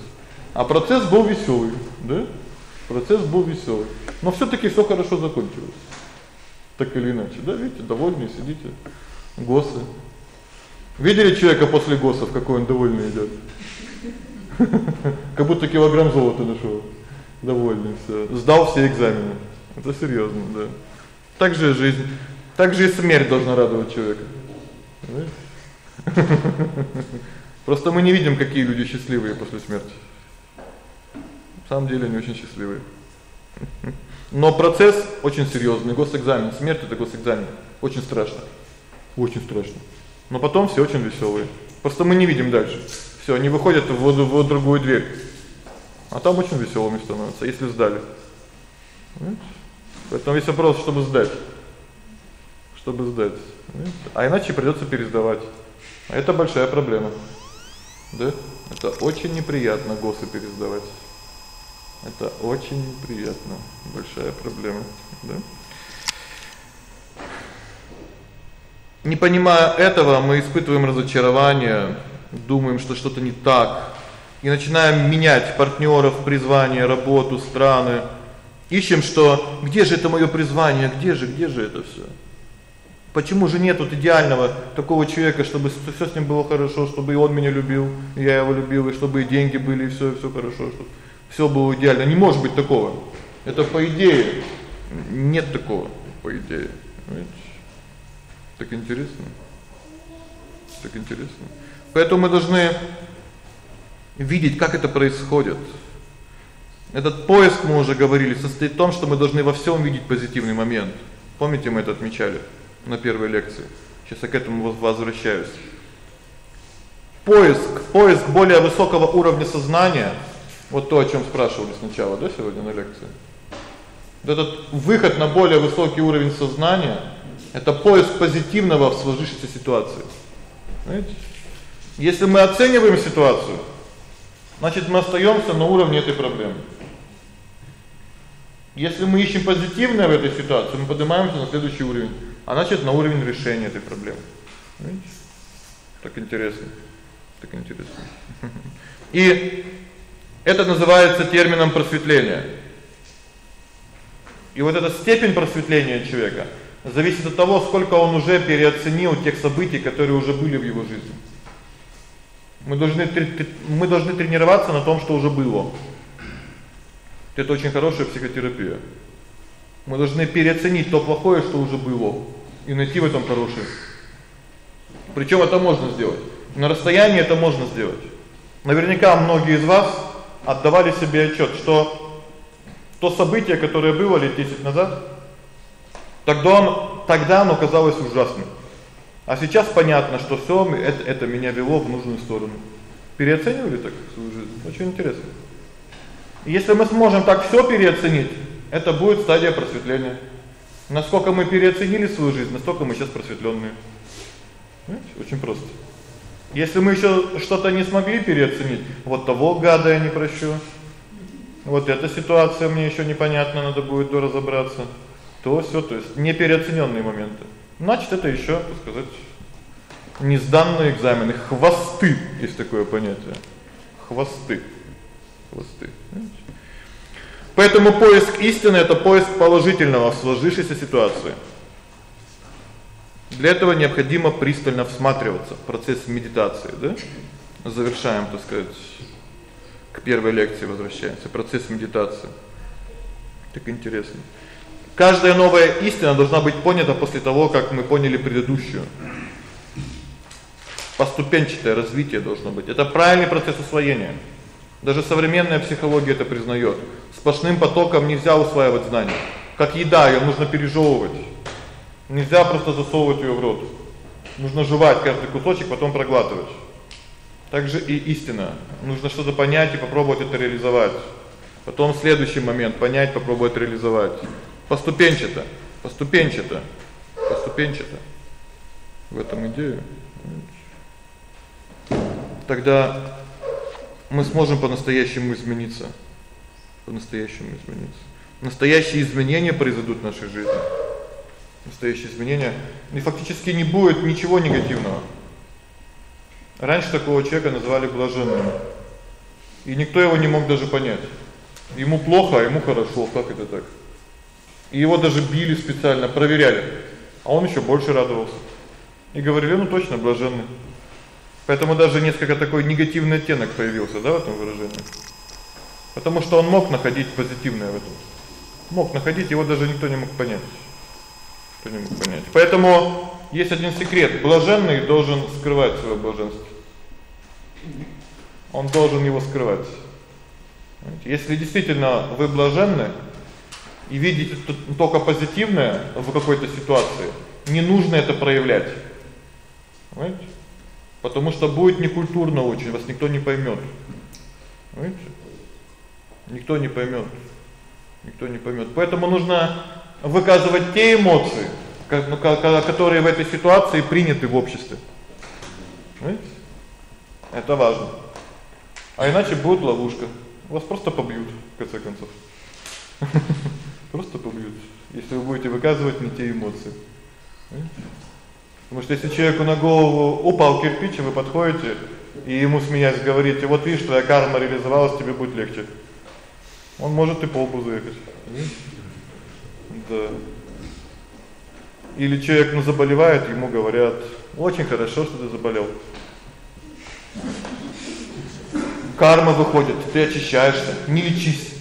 А процесс был весёлый, да? Процесс был весёлый. Но всё-таки всё хорошо закончилось. Так или иначе, да, видите, довольные сидите. ГОСы. Видели человека после ГОСов, какой он довольный идёт? Как будто килограмм золота нашёл. Довольный всё. Сдал все экзамены. Это серьёзно, да. Так же жизнь, так же и смерть должна радовать человека. Просто мы не видим, какие люди счастливые после смерти. На самом деле они очень счастливые. Но процесс очень серьёзный, госэкзамен, смерть это госэкзамен. Очень страшно. Очень страшно. Но потом все очень весёлые. Просто мы не видим дальше. Всё, они выходят в, в, другую дверь. А там очень весёлыми становятся, если сдали. Понимаете? Поэтому весь вопрос, чтобы сдать. Чтобы сдать. Понимаете? А иначе придётся пересдавать. А это большая проблема. Да? Это очень неприятно госы пересдавать. Это очень неприятно, большая проблема, да? Не понимая этого, мы испытываем разочарование, думаем, что что-то не так, и начинаем менять партнёров, призвание, работу, страны. Ищем, что где же это моё призвание, где же, где же это всё? Почему же нет вот идеального такого человека, чтобы всё с ним было хорошо, чтобы и он меня любил, и я его любил, и чтобы и деньги были, и всё, всё хорошо, чтобы всё было идеально. Не может быть такого. Это по идее. Нет такого по идее. Понимаете? Так интересно. Так интересно. Поэтому мы должны видеть, как это происходит. Этот поиск, мы уже говорили, состоит в том, что мы должны во всём видеть позитивный момент. Помните, мы это отмечали на первой лекции. Сейчас я к этому возвращаюсь. Поиск, поиск более высокого уровня сознания. Вот то, о чём спрашивали сначала, да, сегодня на лекции. Вот этот выход на более высокий уровень сознания это поиск позитивного в сложившейся ситуации. Знаете? Если мы оцениваем ситуацию, значит, мы остаёмся на уровне этой проблемы. Если мы ищем позитивное в этой ситуации, мы поднимаемся на следующий уровень, а значит, на уровень решения этой проблемы. Видите? Так интересно. Так интересно. И это называется термином просветления. И вот эта степень просветления человека зависит от того, сколько он уже переоценил тех событий, которые уже были в его жизни. Мы должны мы должны тренироваться на том, что уже было. Это очень хорошая психотерапия. Мы должны переоценить то плохое, что уже было, и найти в этом хорошее. Причём это можно сделать. На расстоянии это можно сделать. Наверняка многие из вас отдавали себе отчёт, что то событие, которое было лет 10 назад, тогда он тогда оно казалось ужасным. А сейчас понятно, что всё это это меня вело в нужную сторону. Переоценивали так свою жизнь? Очень интересно. Если мы сможем так всё переоценить, это будет стадия просветления. Насколько мы переоценили свою жизнь, настолько мы сейчас просветлённые. Понимаете? Очень просто. Если мы ещё что-то не смогли переоценить, вот того гада я не прощу. Вот эта ситуация мне ещё непонятна, надо будет доразобраться. То всё, то есть не переоценённые моменты. Значит, это ещё, так сказать, не сданные экзамены, хвосты, есть такое понятие. Хвосты. Хвосты. Поэтому поиск истины это поиск положительного в сложившейся ситуации. Для этого необходимо пристально всматриваться в процесс медитации, да? Завершаем, так сказать, к первой лекции возвращаемся. Процесс медитации. Так интересно. Каждая новая истина должна быть понята после того, как мы поняли предыдущую. Поступенчатое развитие должно быть. Это правильный процесс усвоения. Даже современная психология это признаёт. Сплошным потоком нельзя усваивать знания. Как еда, её нужно пережёвывать. Нельзя просто засовывать её в рот. Нужно жевать каждый кусочек, потом проглатывать. Также и истина. Нужно что-то понять и попробовать это реализовать. Потом следующий момент понять, попробовать реализовать. Поступенчато, поступенчато, поступенчато. В этом идея. Тогда мы сможем по-настоящему измениться. По-настоящему измениться. Настоящие изменения произойдут в нашей жизни. Настоящие изменения, и фактически не будет ничего негативного. Раньше такого человека называли блаженным. И никто его не мог даже понять. Ему плохо, а ему хорошо, как это так? И его даже били специально, проверяли. А он ещё больше радовался. И говорили: "Ну точно блаженный". Поэтому даже несколько такой негативный оттенок появился, да, в этом выражении. Потому что он мог находить позитивное в этом. Мог находить, его даже никто не мог понять. Кто не мог понять. Поэтому есть один секрет: блаженный должен скрывать своё блаженство. Он должен его скрывать. Если действительно вы блаженны и видите только позитивное в какой-то ситуации, не нужно это проявлять. Понимаете? Потому что будет некультурно очень, вас никто не поймёт. Понимаете? Никто не поймёт. Никто не поймёт. Поэтому нужно выказывать те эмоции, ну, которые в этой ситуации приняты в обществе. Понимаете? Это важно. А иначе будет ловушка. Вас просто побьют в конце концов. [LAUGHS] Просто побьют, если вы будете выказывать не те эмоции. Потому что если человеку на голову упал кирпич, и вы подходите и ему смеясь говорите: "Вот видишь, твоя карма реализовалась, тебе будет легче". Он может и по заехать. Да. Или человек ну заболевает, ему говорят: "Очень хорошо, что ты заболел". Карма выходит, ты очищаешься, не лечись.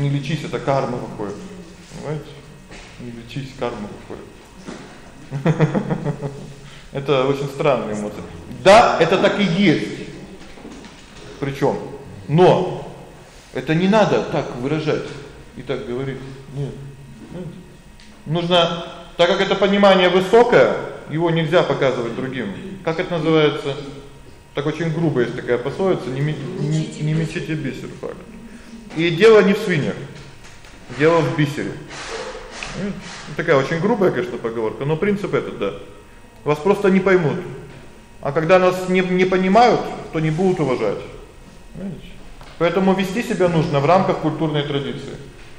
Не лечись, это карма выходит. Понимаете? Не лечись, карма выходит. [LAUGHS] Это очень странная эмоция. Да, это так и есть. Причём, но это не надо так выражать и так говорить. Нет. Понимаете? Нужно, так как это понимание высокое, его нельзя показывать другим. Как это называется? Так очень грубо есть такая пословица: не не, не мечите бисер факт. И дело не в свиньях. Дело в бисере. Ну, такая очень грубая, конечно, поговорка, но принцип этот, да. Вас просто не поймут. А когда нас не не понимают, то не будут уважать. Понимаете? Поэтому вести себя нужно в рамках культурной традиции.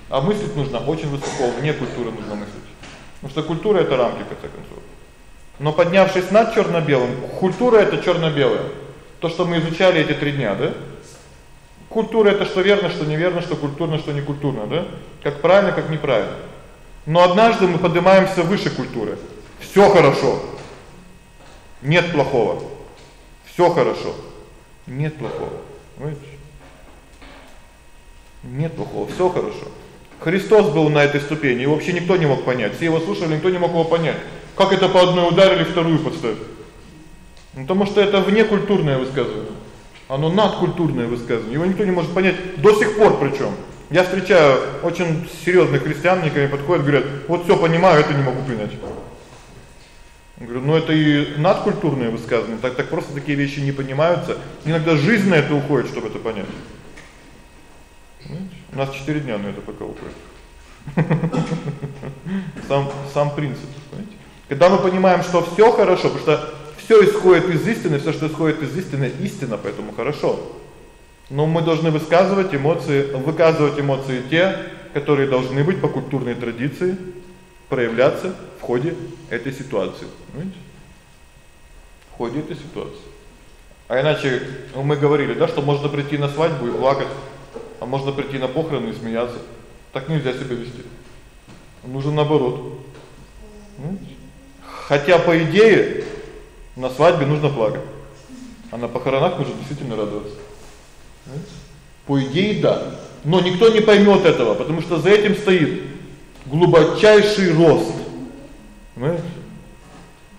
А мыслить нужно очень высоко, вне культуры нужно мыслить. Потому что культура это рамки в конце концов. Но поднявшись над чёрно-белым, культура это чёрно-белое. То, что мы изучали эти три дня, да? Культура это что верно, что неверно, что культурно, что не культурно, да? Как правильно, как неправильно. Но однажды мы поднимаемся выше культуры. Всё хорошо. Нет плохого. Всё хорошо. Нет плохого. Понимаете? Нет плохого, всё хорошо. Христос был на этой ступени, и вообще никто не мог понять. Все его слушали, никто не мог его понять. Как это по одной ударили, вторую подставить? Ну потому что это внекультурное высказывание. Оно надкультурное высказывание. Его никто не может понять до сих пор причём. Я встречаю очень серьёзных христиан, мне ко мне подходят, говорят: "Вот всё понимаю, это не могу принять". Говорю: "Ну это и надкультурное высказывание. Так так просто такие вещи не понимаются. Иногда жизнь на это уходит, чтобы это понять". Понимаете? У нас 4 дня на это пока уходит. [LAUGHS] Сам сам принцип, понимаете? Когда мы понимаем, что всё хорошо, потому что всё исходит из истины, всё, что исходит из истины, истина, поэтому хорошо. Но мы должны высказывать эмоции, выказывать эмоции те, которые должны быть по культурной традиции проявляться в ходе этой ситуации, понимаете? В ходе этой ситуации. А иначе мы говорили, да, что можно прийти на свадьбу и плакать, а можно прийти на похороны и смеяться. Так нельзя себя вести. Нужно наоборот. Хотя по идее на свадьбе нужно плакать. А на похоронах нужно действительно радоваться. По идее, да. Но никто не поймёт этого, потому что за этим стоит глубочайший рост. Понимаете?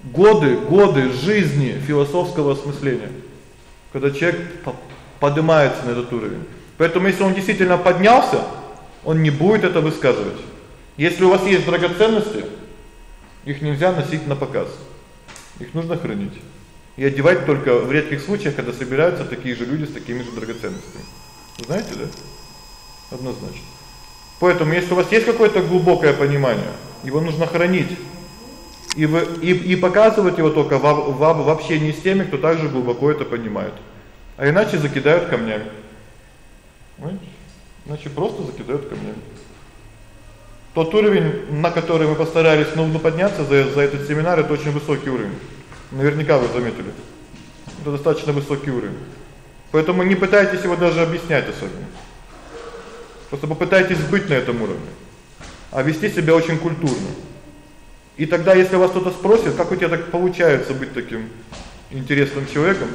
Годы, годы жизни философского осмысления. Когда человек поднимается на этот уровень. Поэтому если он действительно поднялся, он не будет это высказывать. Если у вас есть драгоценности, их нельзя носить на показ. Их нужно хранить. И одевать только в редких случаях, когда собираются такие же люди с такими же драгоценностями. Знаете, да? Однозначно. Поэтому если у вас есть какое-то глубокое понимание, его нужно хранить. И вы и и показывать его только в, в, в общении с теми, кто также глубоко это понимает. А иначе закидают камнями. Понимаете? Иначе просто закидают камнями. Тот уровень, на который мы постарались ну, подняться за за этот семинар, это очень высокий уровень. Наверняка вы заметили. Это достаточно высокий уровень. Поэтому не пытайтесь его даже объяснять особенно. Просто попытайтесь быть на этом уровне. А вести себя очень культурно. И тогда, если вас кто-то спросит, как у тебя так получается быть таким интересным человеком,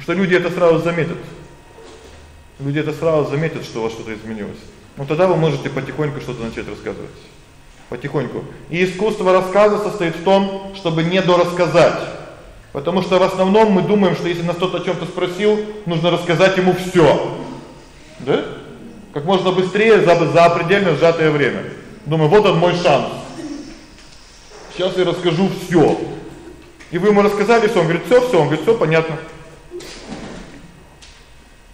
что люди это сразу заметят. Люди это сразу заметят, что у вас что-то изменилось. Ну тогда вы можете потихоньку что-то начать рассказывать потихоньку. И искусство рассказа состоит в том, чтобы не дорассказать. Потому что в основном мы думаем, что если нас кто-то о чём-то спросил, нужно рассказать ему всё. Да? Как можно быстрее за за предельно сжатое время. Думаю, вот он мой шанс. Сейчас я расскажу всё. И вы ему рассказали всё, он говорит: "Всё, всё", он говорит: "Всё понятно".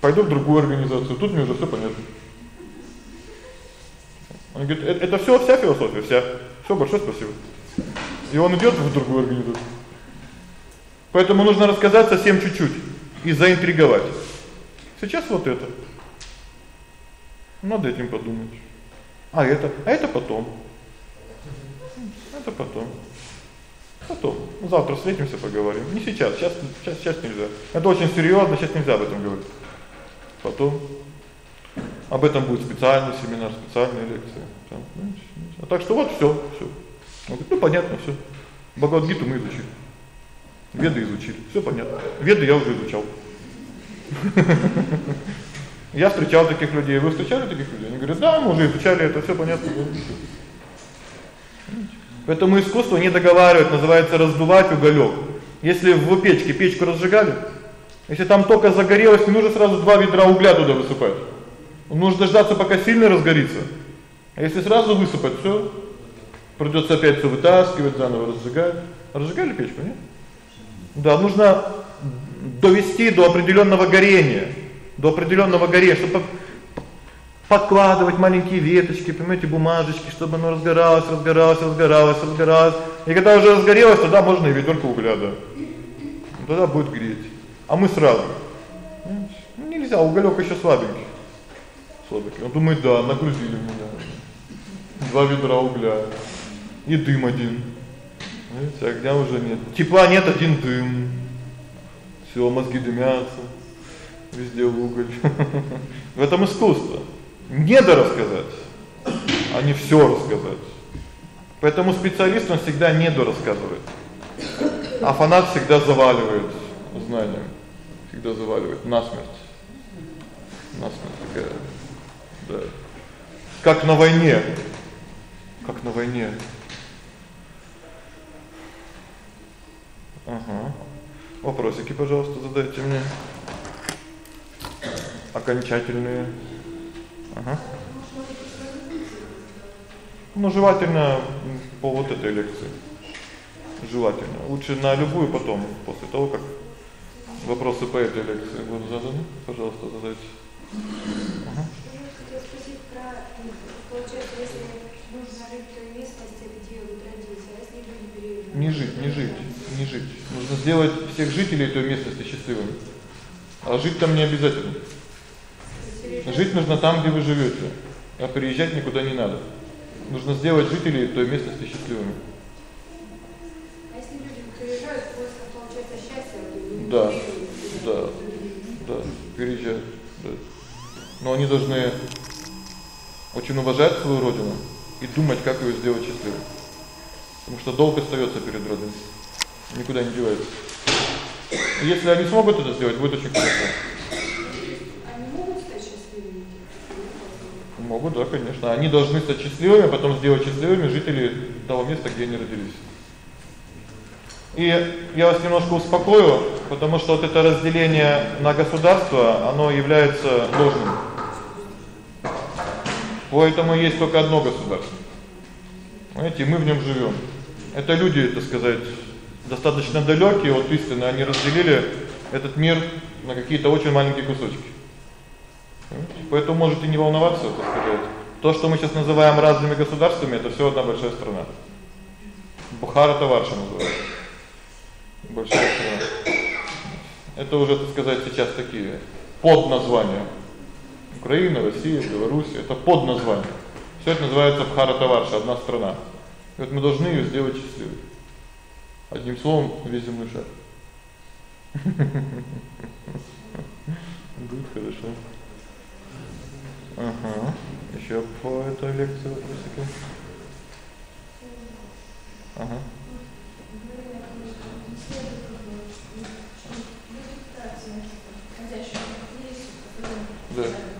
Пойду в другую организацию. Тут мне уже всё понятно. Он говорит: "Это это всё, вся философия, вся. Всё, большое спасибо". И он идёт в другую организацию. Поэтому нужно рассказать совсем чуть-чуть и заинтриговать. Сейчас вот это. Надо этим подумать. А это, а это потом. Это потом. Потом. Завтра встретимся, поговорим. Не сейчас, сейчас, сейчас, сейчас нельзя. Это очень серьёзно, сейчас нельзя об этом говорить. Потом. Об этом будет специальный семинар, специальная лекция. Там, знаете, а так что вот всё, всё. Он говорит: "Ну понятно всё. Бхагавад-гиту мы изучили. Веды изучили. Всё понятно. Веды я уже изучал". [LAUGHS] Я встречал таких людей. Вы встречали таких людей? Они говорят: "Да, мы уже изучали это, всё понятно". Поэтому искусство не договаривать, называется раздувать уголёк. Если в печке печку разжигали, если там только загорелось, не нужно сразу два ведра угля туда высыпать. Нужно дождаться, пока сильно разгорится. А если сразу высыпать всё, придётся опять всё вытаскивать, заново разжигать. Разжигали печку, нет? Да, нужно довести до определённого горения, до определённого горения, чтобы подкладывать маленькие веточки, понимаете, бумажечки, чтобы оно разгоралось, разгоралось, разгоралось, разгоралось. И когда уже разгорелось, тогда можно и ведёрко угля, да. Тогда будет греть. А мы сразу. Ну, нельзя, уголёк ещё слабенький слабенький. Он думает: "Да, нагрузили меня. Два ведра угля и дым один". Видите, огня уже нет. Тепла нет, один дым. Всё, мозги дымятся. Везде уголь. [LAUGHS] В этом искусство. Не дорассказать, а не всё рассказать. Поэтому специалист он всегда не дорассказывает. А фанат всегда заваливает знанием. Всегда заваливает насмерть. Насмерть такая Как на войне. Как на войне. Ага. Вопросики, пожалуйста, задайте мне. Окончательные. Ага. Ну, желательно по вот этой лекции. желательно. Лучше на любую потом, после того, как вопросы по этой лекции будут заданы. Пожалуйста, задайте. Ага. Хотел спросить про, получается, если нужно жить в той местности, где вы родились, а если? Не жить, не жить, не жить. Нужно сделать всех жителей той местности счастливыми. А жить там не обязательно. Жить нужно там, где вы живёте. А переезжать никуда не надо. Нужно сделать жителей той местности счастливыми. А если люди переезжают поисках, получается, счастья, да, да, да, переезжают, да. Но они должны очень уважать свою родину и думать, как её сделать счастливой. Потому что долг остаётся перед родиной. Никуда не девается. И если они смогут это сделать, будет очень хорошо. Они могут стать счастливыми? Могут, да, конечно. Они должны стать счастливыми, а потом сделать счастливыми жителей того места, где они родились. И я вас немножко успокою, потому что вот это разделение на государства, оно является ложным. Поэтому есть только одно государство. Знаете, мы в нём живём. Это люди, так сказать, достаточно далёкие от истины, они разделили этот мир на какие-то очень маленькие кусочки. Поэтому можете не волноваться, так сказать. То, что мы сейчас называем разными государствами, это всё одна большая страна. Бухара Таварша называется. Большая страна. Это уже, так сказать, сейчас такие подназвания. Украина, Россия, Беларусь это подназвание. Всё это называется Бхаратаварша, одна страна. И вот мы должны её сделать счастливой. Одним словом, весь земной шар. Будет хорошо. Ага. Ещё по этой лекции вопросики. Ага. Да.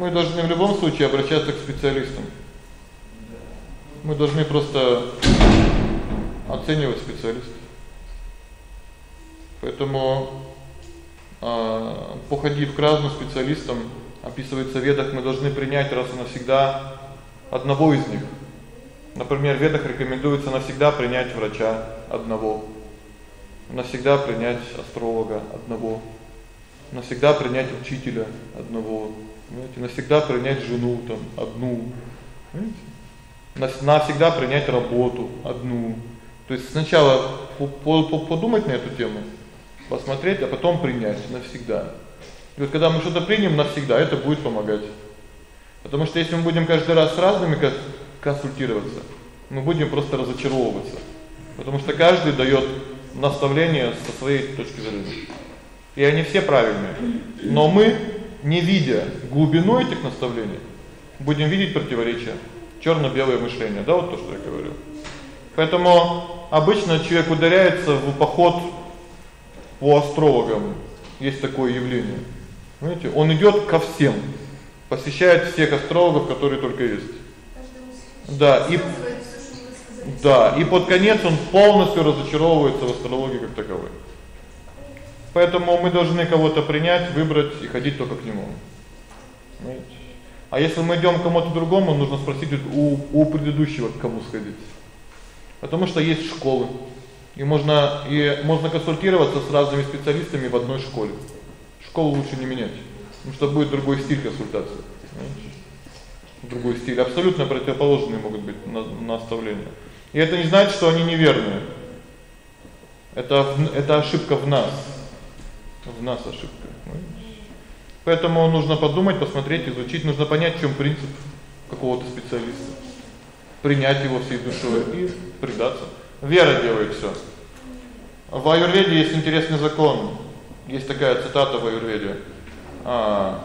Мы должны в любом случае обращаться к специалистам. Мы должны просто оценивать специалистов. Поэтому а походив к разным специалистам, описывается в Ведах, мы должны принять раз и навсегда одного из них. Например, в Ведах рекомендуется навсегда принять врача одного. Навсегда принять астролога одного. Навсегда принять учителя одного. Понимаете, навсегда принять жену там одну. Понимаете? Навсегда принять работу одну. То есть сначала подумать на эту тему, посмотреть, а потом принять навсегда. И вот когда мы что-то примем навсегда, это будет помогать. Потому что если мы будем каждый раз с разными консультироваться, мы будем просто разочаровываться. Потому что каждый даёт наставление со своей точки зрения. И они все правильные. Но мы, не видя глубину этих наставлений, будем видеть противоречия, чёрно-белое мышление, да, вот то, что я говорю. Поэтому обычно человек ударяется в поход по астрологам. Есть такое явление. Знаете, он идёт ко всем, посещает всех астрологов, которые только есть. Да, и Да, и под конец он полностью разочаровывается в астрологии как таковой. Поэтому мы должны кого-то принять, выбрать и ходить только к нему. Знаете? А если мы идём к кому-то другому, нужно спросить у у предыдущего, к кому сходить. Потому что есть школы. И можно и можно консультироваться с разными специалистами в одной школе. Школу лучше не менять, потому что будет другой стиль консультации. Понимаете? Другой стиль, абсолютно противоположные могут быть наставления. И это не значит, что они неверные. Это это ошибка в нас. В нас ошибка. Поэтому нужно подумать, посмотреть, изучить, нужно понять, в чём принцип какого-то специалиста принять его всей душой и предаться. Вера делает всё. В аюрведе есть интересный закон. Есть такая цитата в аюрведе. А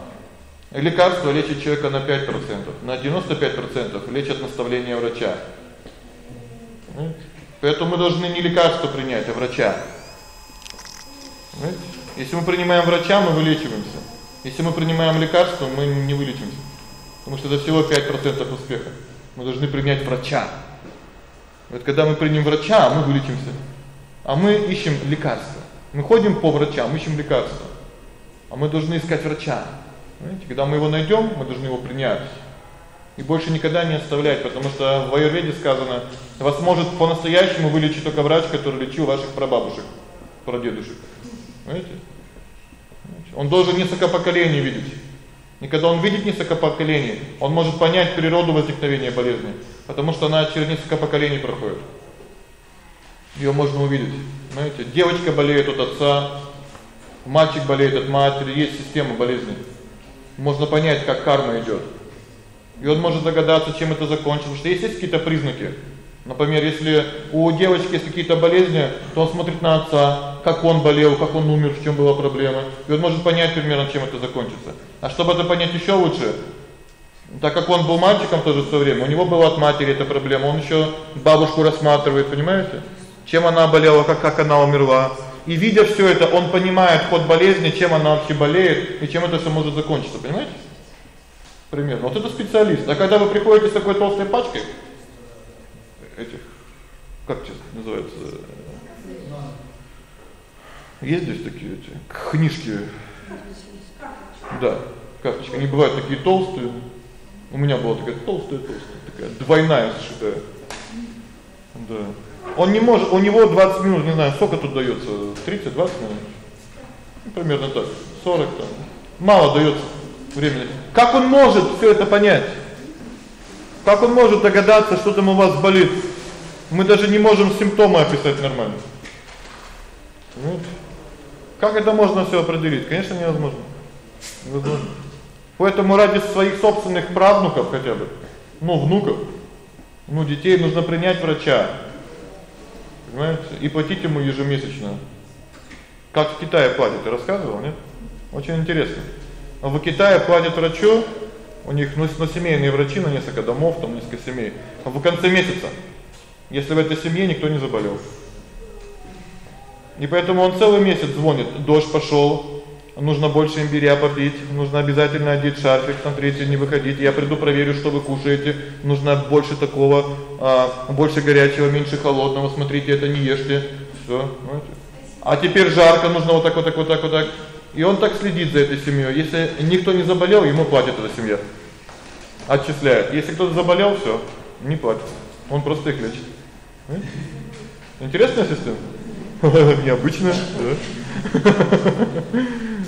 лекарство лечит человека на 5%, на 95% лечат наставления врача. Поэтому мы должны не лекарство принять, а врача. Понимаете? Если мы принимаем врача, мы вылечиваемся. Если мы принимаем лекарства, мы не вылечимся. Потому что это всего 5% успеха. Мы должны принять врача. Вот когда мы примем врача, мы вылечимся. А мы ищем лекарства. Мы ходим по врачам, ищем лекарства. А мы должны искать врача. Понимаете? Когда мы его найдём, мы должны его принять. И больше никогда не оставлять, потому что в аюрведе сказано: вас может по-настоящему вылечить только врач, который лечил ваших прабабушек, прадедушек. Понимаете? Он должен несколько поколений видеть. И когда он видит несколько поколений, он может понять природу возникновения болезни, потому что она через несколько поколений проходит. Её можно увидеть. Знаете, девочка болеет от отца, мальчик болеет от матери, есть система болезней. Можно понять, как карма идёт. И он может догадаться, чем это закончилось, что есть какие-то признаки. Например, если у девочки есть какие-то болезни, то он смотрит на отца, как он болел, как он умер, в чём была проблема. И он может понять примерно, чем это закончится. А чтобы это понять ещё лучше, так как он был мальчиком тоже в то время, у него была от матери эта проблема, он ещё бабушку рассматривает, понимаете? Чем она болела, как как она умерла. И видя всё это, он понимает ход болезни, чем она вообще болеет и чем это всё может закончиться, понимаете? Примерно. Вот это специалист. А когда вы приходите с такой толстой пачкой этих как это называется? Есть здесь такие эти книжки. Да, карточки. Они бывают такие толстые. У меня была такая толстая, толстая, такая двойная зашитая. Да. Он не может, у него 20 минут, не знаю, сколько тут даётся, 30-20 минут. Ну, примерно так. 40 там. Мало даётся времени. Как он может всё это понять? Как он может догадаться, что там у вас болит? Мы даже не можем симптомы описать нормально. Вот. Как это можно всё определить? Конечно, невозможно. Невозможно. Поэтому ради своих собственных правнуков хотя бы, ну, внуков, ну, детей нужно принять врача. Понимаете? И платить ему ежемесячно. Как в Китае платят, я рассказывал, нет? Очень интересно. А в Китае платят врачу, у них ну, ну семейные врачи на несколько домов, там несколько семей. А в конце месяца, если в этой семье никто не заболел. И поэтому он целый месяц звонит: "Дождь пошёл, нужно больше имбиря попить, нужно обязательно одеть шарфик, смотрите, не выходите, я приду проверю, что вы кушаете, нужно больше такого, а, больше горячего, меньше холодного, смотрите, это не ешьте". Всё, понимаете? А теперь жарко, нужно вот так вот так вот так вот так. И он так следит за этой семьёй. Если никто не заболел, ему платит эта семья. Отчисляет. Если кто-то заболел, всё, не платит. Он просто их лечит. Интересная система. [LAUGHS] Необычно, да.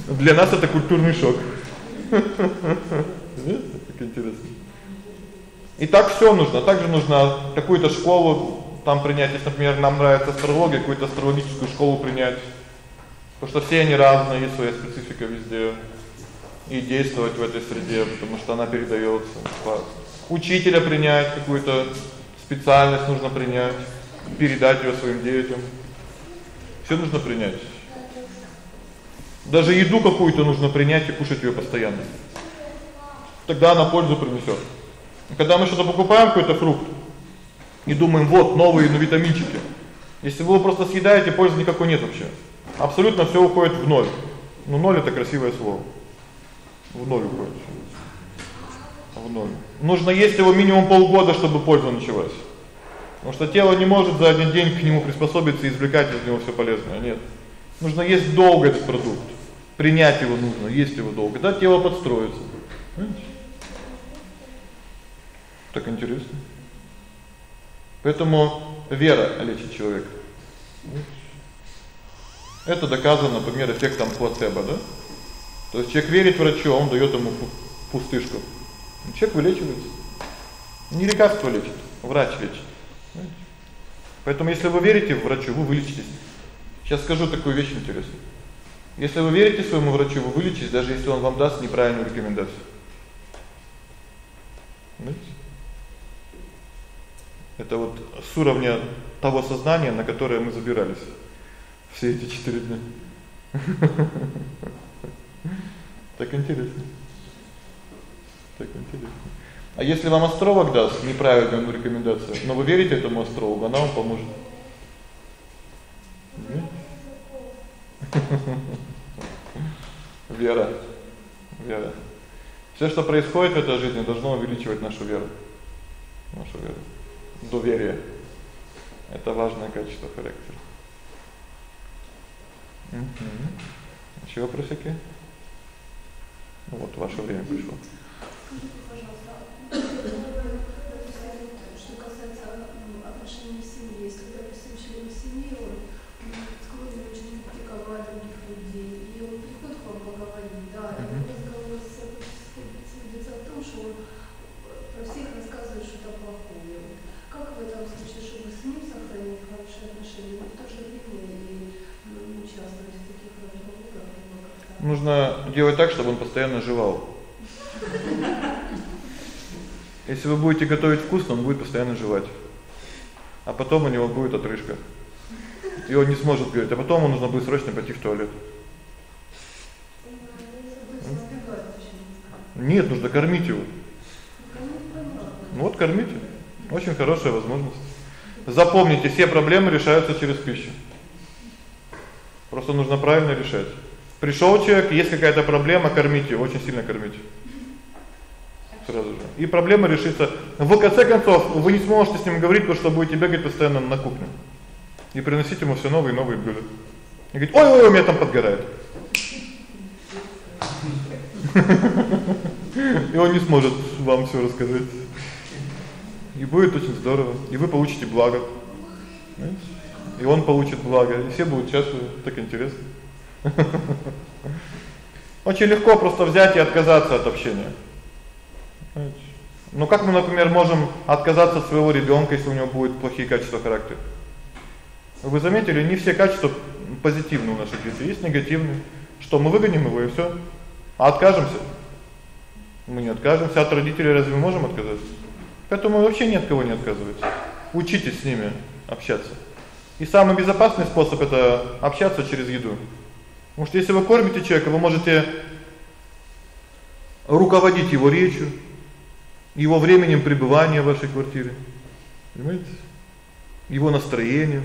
[LAUGHS] Для нас это культурный шок. [LAUGHS] Так интересно. И так всё нужно. Также нужно какую-то школу там принять, если, например, нам нравится астрология, какую-то астрологическую школу принять. Потому что все они разные, есть своя специфика везде. И действовать в этой среде, потому что она передаётся. Учителя принять какую-то специальность нужно принять, передать её своим детям. Всё нужно принять. Даже еду какую-то нужно принять и кушать её постоянно. Тогда она пользу принесёт. Когда мы что-то покупаем, какой-то фрукт, и думаем: "Вот новые ну, витаминчики". Если вы его просто съедаете, пользы никакой нет вообще. Абсолютно всё уходит в ноль. Ну ноль это красивое слово. В ноль уходит. В ноль. Нужно есть его минимум полгода, чтобы польза началась. Потому что тело не может за один день к нему приспособиться и извлекать из него всё полезное. Нет. Нужно есть долго этот продукт. Принять его нужно, есть его долго. Да тело подстроится. Понимаете? Так интересно. Поэтому вера лечит человека. Это доказано, например, эффектом плацебо, да? То есть человек верит врачу, а он даёт ему пустышку. Человек вылечивается. Не лекарство лечит, врач лечит. Поэтому если вы верите врачу, вы вылечитесь. Сейчас скажу такую вещь интересную. Если вы верите своему врачу, вы вылечитесь, даже если он вам даст неправильную рекомендацию. Знаете? Это вот с уровня того сознания, на которое мы забирались все эти 4 дня. [LAUGHS] Так интересно. Так интересно. А если вам астролог даст неправильную рекомендацию, но вы верите этому астрологу, она вам поможет. [LAUGHS] Вера. Вера. Всё, что происходит в этой жизни, должно увеличивать нашу веру. Нашу веру. Доверие. Это важное качество характера. Угу. Ещё вопросики? Ну вот ваше время пришло. Скажите, пожалуйста, нужно делать так, чтобы он постоянно жевал. Если вы будете готовить вкусно, он будет постоянно жевать. А потом у него будет отрыжка. И он не сможет говорить, а потом ему нужно будет срочно пойти в туалет. Нет, нужно кормить его. Ну вот кормите. Очень хорошая возможность. Запомните, все проблемы решаются через пищу. Просто нужно правильно решать. Пришёл человек, есть какая-то проблема, кормите, очень сильно кормите. Сразу же. И проблема решится. В конце концов, вы не сможете с ним говорить, потому что будете бегать постоянно на кухню. И приносить ему всё новые и новые блюда. И говорит: "Ой-ой, у меня там подгорает". [LAUGHS] И он не сможет вам всё рассказать. И будет очень здорово, и вы получите благо. Понимаете? И он получит благо, и все будут счастливы, так интересно. Очень легко просто взять и отказаться от общения. Ну как мы, например, можем отказаться от своего ребёнка, если у него будут плохие качества характера? Вы заметили, не все качества позитивные у наших детей, есть негативные. Что мы выгоним его и всё? А откажемся? Мы не откажемся от родителей, разве можем отказаться? Поэтому вообще ни от кого не отказывайтесь. Учитесь с ними общаться. И самый безопасный способ это общаться через еду. Потому что если вы кормите человека, вы можете руководить его речью, его временем пребывания в вашей квартире. Понимаете? Его настроением.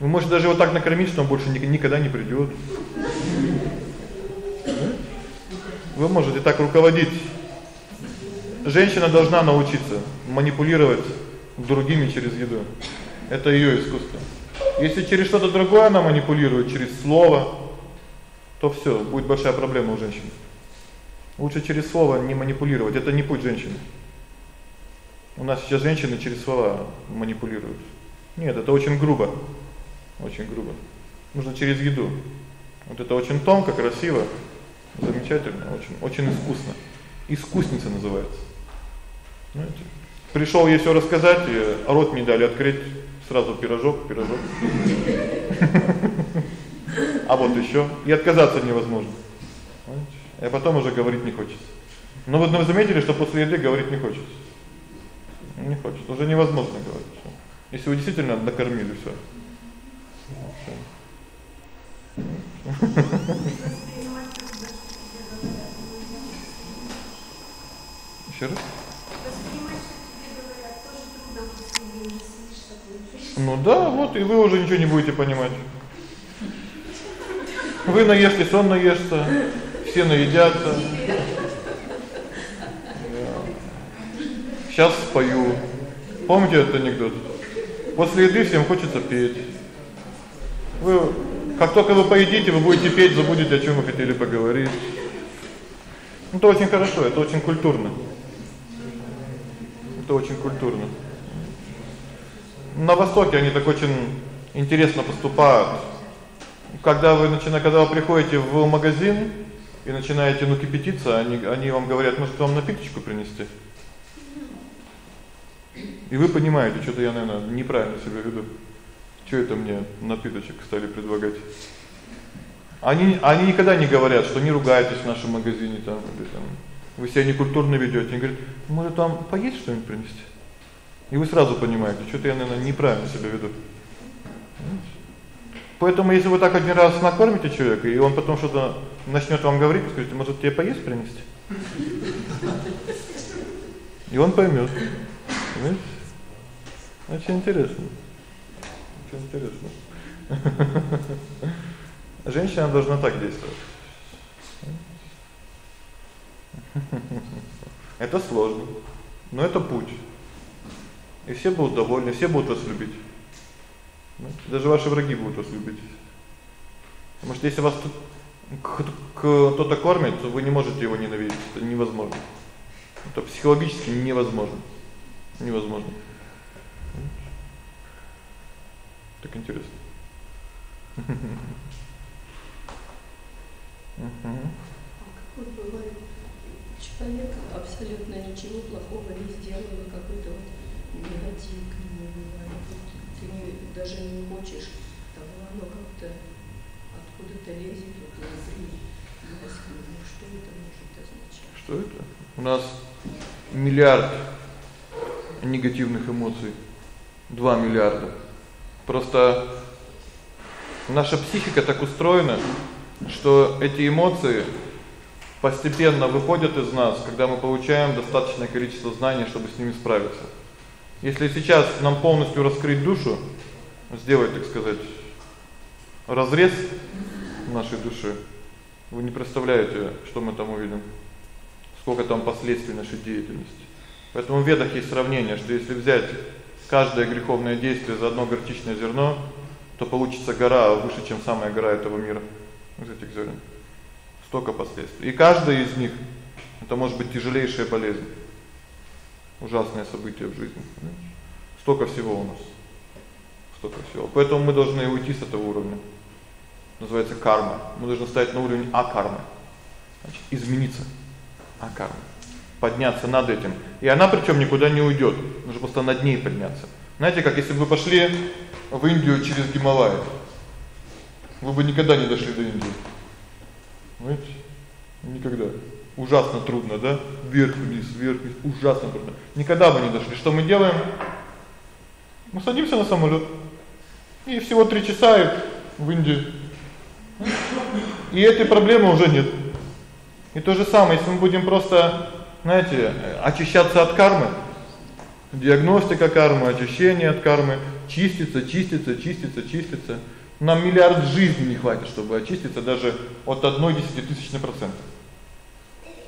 Вы можете даже его так накормить, что он больше никогда не придёт. Вы можете так руководить. Женщина должна научиться манипулировать другими через еду. Это её искусство. Если через что-то другое она манипулирует, через слово, то всё, будет большая проблема у женщины. Лучше через слово не манипулировать, это не путь женщины. У нас сейчас женщины через слова манипулируют. Нет, это очень грубо. Очень грубо. Нужно через еду. Вот это очень тонко, красиво, замечательно, очень очень искусно. Искусница называется. Знаете? Пришёл ей всё рассказать, и рот не дали открыть, сразу пирожок, пирожок. [LAUGHS] А вот ещё и отказаться невозможно. Понимаете? А потом уже говорить не хочется. Но вот вы заметили, что после еды говорить не хочется. Не хочется, уже невозможно говорить. Всё. Если вы действительно накормили всё. Ещё раз? Ну да, вот и вы уже ничего не будете понимать. Вы наешьтесь, он наестся, все наедятся. Сейчас спою. Помните этот анекдот? После еды всем хочется петь. Вы как только вы поедите, вы будете петь, забудете, о чём вы хотели поговорить. Ну, это очень хорошо, это очень культурно. Это очень культурно. На востоке они так очень интересно поступают когда вы начинаете, когда вы приходите в магазин и начинаете ну кипятиться, они они вам говорят: "Может, вам напиточку принести?" И вы понимаете, что-то я, наверное, неправильно себя веду. Что это мне напиточек стали предлагать? Они они никогда не говорят, что не ругайтесь в нашем магазине там или там. Вы себя некультурно ведёте. Они говорят: "Может, вам поесть что-нибудь принести?" И вы сразу понимаете, что-то я, наверное, неправильно себя веду. Понимаете? Поэтому если вы так один раз накормите человека, и он потом что-то начнёт вам говорить, скажите: "Может, тебе поесть принести?" И он поймёт. Понимаете? Очень интересно. Очень интересно. [LAUGHS] Женщина должна так действовать. [LAUGHS] Это сложно. Но это путь. И все будут довольны, все будут вас любить. Даже ваши враги будут вас любить. Потому что если вас кто-то кормит, то вы не можете его ненавидеть. Это невозможно. Это психологически невозможно. Невозможно. Так интересно. Угу. Человек абсолютно ничего плохого не сделал, какой-то вот негатив к нему бывает. Ты не, даже не хочешь того, оно как-то откуда-то лезет вот внутри. Ну, что это может означать? Что это? У нас миллиард негативных эмоций. 2 миллиарда. Просто наша психика так устроена, что эти эмоции постепенно выходят из нас, когда мы получаем достаточное количество знаний, чтобы с ними справиться. Если сейчас нам полностью раскрыть душу, сделать, так сказать, разрез нашей души, вы не представляете, что мы там увидим. Сколько там последствий нашей деятельности. Поэтому в Ведах есть сравнение, что если взять каждое греховное действие за одно горчичное зерно, то получится гора выше, чем самая гора этого мира из этих зерен. Столько последствий. И каждое из них это может быть тяжелейшая болезнь. Ужасное событие в жизни? Столько всего у нас. Столько всего. Поэтому мы должны уйти с этого уровня. Называется карма. Мы должны стать на уровень акармы. Значит, измениться. Акарма. Подняться над этим. И она причём никуда не уйдёт. Нужно просто над ней подняться. Знаете, как если бы вы пошли в Индию через Гималаи, вы бы никогда не дошли до Индии. Понимаете? Никогда. Ужасно трудно, да? Вверх вниз, вверх вниз, ужасно трудно. Никогда бы не дошли. Что мы делаем? Мы садимся на самолёт. И всего 3 часа и в Индию. И этой проблемы уже нет. И то же самое, если мы будем просто, знаете, очищаться от кармы, диагностика кармы, очищение от кармы, чиститься, чиститься, чиститься, чиститься. Нам миллиард жизней не хватит, чтобы очиститься даже от одной десятитысячной процента.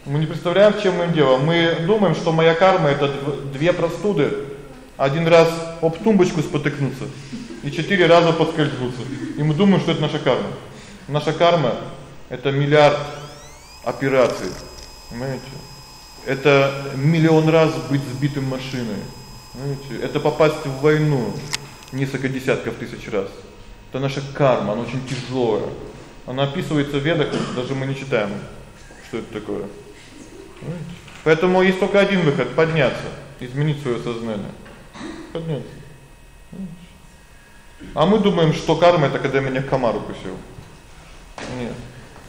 Мы не представляем, чем мы дело. Мы думаем, что моя карма это две простуды. Один раз об тумбочку спотыкнуться и четыре раза подскользнуться. И мы думаем, что это наша карма. Наша карма это миллиард операций. Понимаете? Это миллион раз быть сбитым машиной. Понимаете? Это попасть в войну несколько десятков тысяч раз. Это наша карма, она очень тяжёлая. Она описывается в Ведах, даже мы не читаем, что это такое. Поэтому есть только один выход подняться, изменить своё сознание. Подняться. А мы думаем, что карма это когда меня комар укусил. Нет.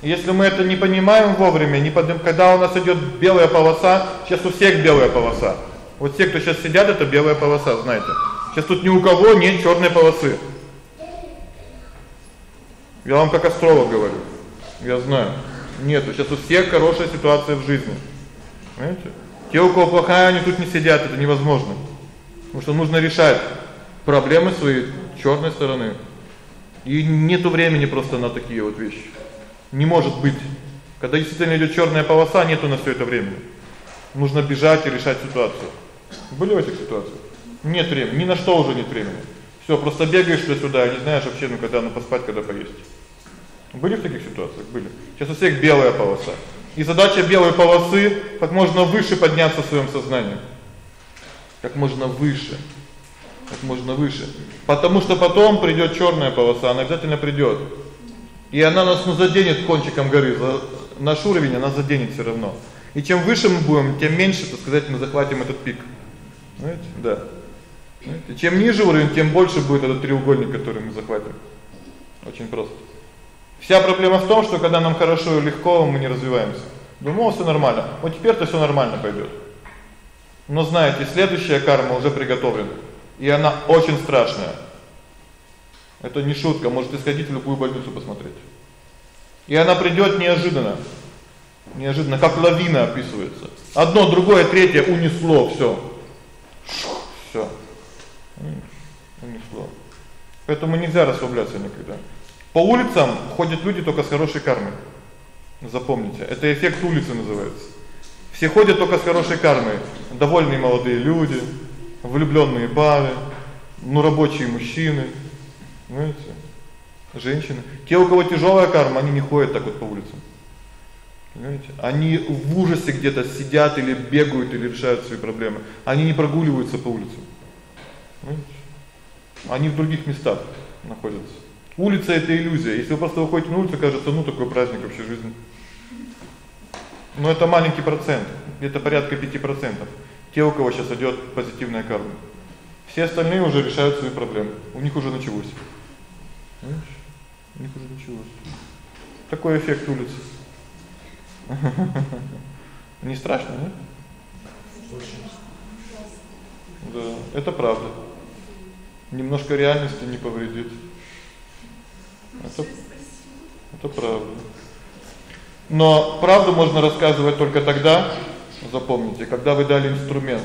Если мы это не понимаем вовремя, не подым, когда у нас идёт белая полоса, сейчас у всех белая полоса. Вот те, кто сейчас сидят, это белая полоса, знаете. Сейчас тут ни у кого нет чёрной полосы. Я вам как астролог говорю. Я знаю. Нет, сейчас у всех хорошая ситуация в жизни. Понимаете? Те, у кого плохая, они тут не сидят, это невозможно. Потому что нужно решать проблемы своей чёрной стороны. И нету времени просто на такие вот вещи. Не может быть. Когда действительно идёт чёрная полоса, нету на всё это времени. Нужно бежать и решать ситуацию. Были в этих ситуациях? Нет времени, ни на что уже нет времени. Всё, просто бегаешь туда-сюда, не знаешь вообще, ну когда ну поспать, когда поесть. Были в таких ситуациях? Были. Сейчас у всех белая полоса. И задача белой полосы как можно выше подняться в своём сознании. Как можно выше. Как можно выше. Потому что потом придёт чёрная полоса, она обязательно придёт. И она нас ну заденет кончиком горы, за наш уровень она заденет всё равно. И чем выше мы будем, тем меньше, так сказать, мы захватим этот пик. Знаете? Да. Знаете, чем ниже уровень, тем больше будет этот треугольник, который мы захватим. Очень просто. Вся проблема в том, что когда нам хорошо и легко, мы не развиваемся. Думал, всё нормально. Вот теперь-то всё нормально пойдёт. Но знаете, следующая карма уже приготовлена, и она очень страшная. Это не шутка, можете сходить в любую больницу посмотреть. И она придёт неожиданно. Неожиданно, как лавина описывается. Одно, другое, третье унесло всё. Всё. Унесло. Поэтому нельзя расслабляться никогда. По улицам ходят люди только с хорошей кармой. Запомните, это эффект улицы называется. Все ходят только с хорошей кармой. Довольные молодые люди, влюблённые пары, ну рабочие мужчины, знаете, женщины. Те, у кого тяжёлая карма, они не ходят так вот по улицам. Понимаете? Они в ужасе где-то сидят или бегают или решают свои проблемы. Они не прогуливаются по улицам. Понимаете? Они в других местах находятся. Улица это иллюзия. Если вы просто выходите на улицу, кажется, ну такой праздник вообще жизни. Но это маленький процент, где-то порядка 5%. Те, у кого сейчас идёт позитивная карма. Все остальные уже решают свои проблемы. У них уже началось. Понимаешь? У них уже началось. Такой эффект улицы. [LAUGHS] Не страшно, нет? Да, это правда. Немножко реальности не повредит. Это это правда. Но правду можно рассказывать только тогда, запомните, когда вы дали инструмент.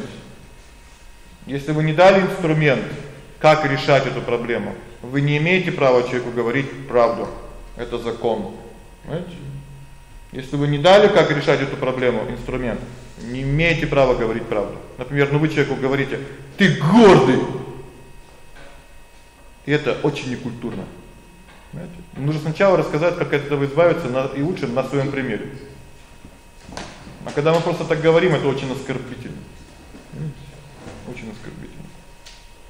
Если вы не дали инструмент, как решать эту проблему, вы не имеете права человеку говорить правду. Это закон. Понимаете? Если вы не дали, как решать эту проблему, инструмент, не имеете права говорить правду. Например, ну вы человеку говорите: "Ты гордый". И это очень некультурно. Понимаете? Нужно сначала рассказать, как от этого избавиться, на и лучше на своём примере. А когда мы просто так говорим, это очень оскорбительно. Очень оскорбительно.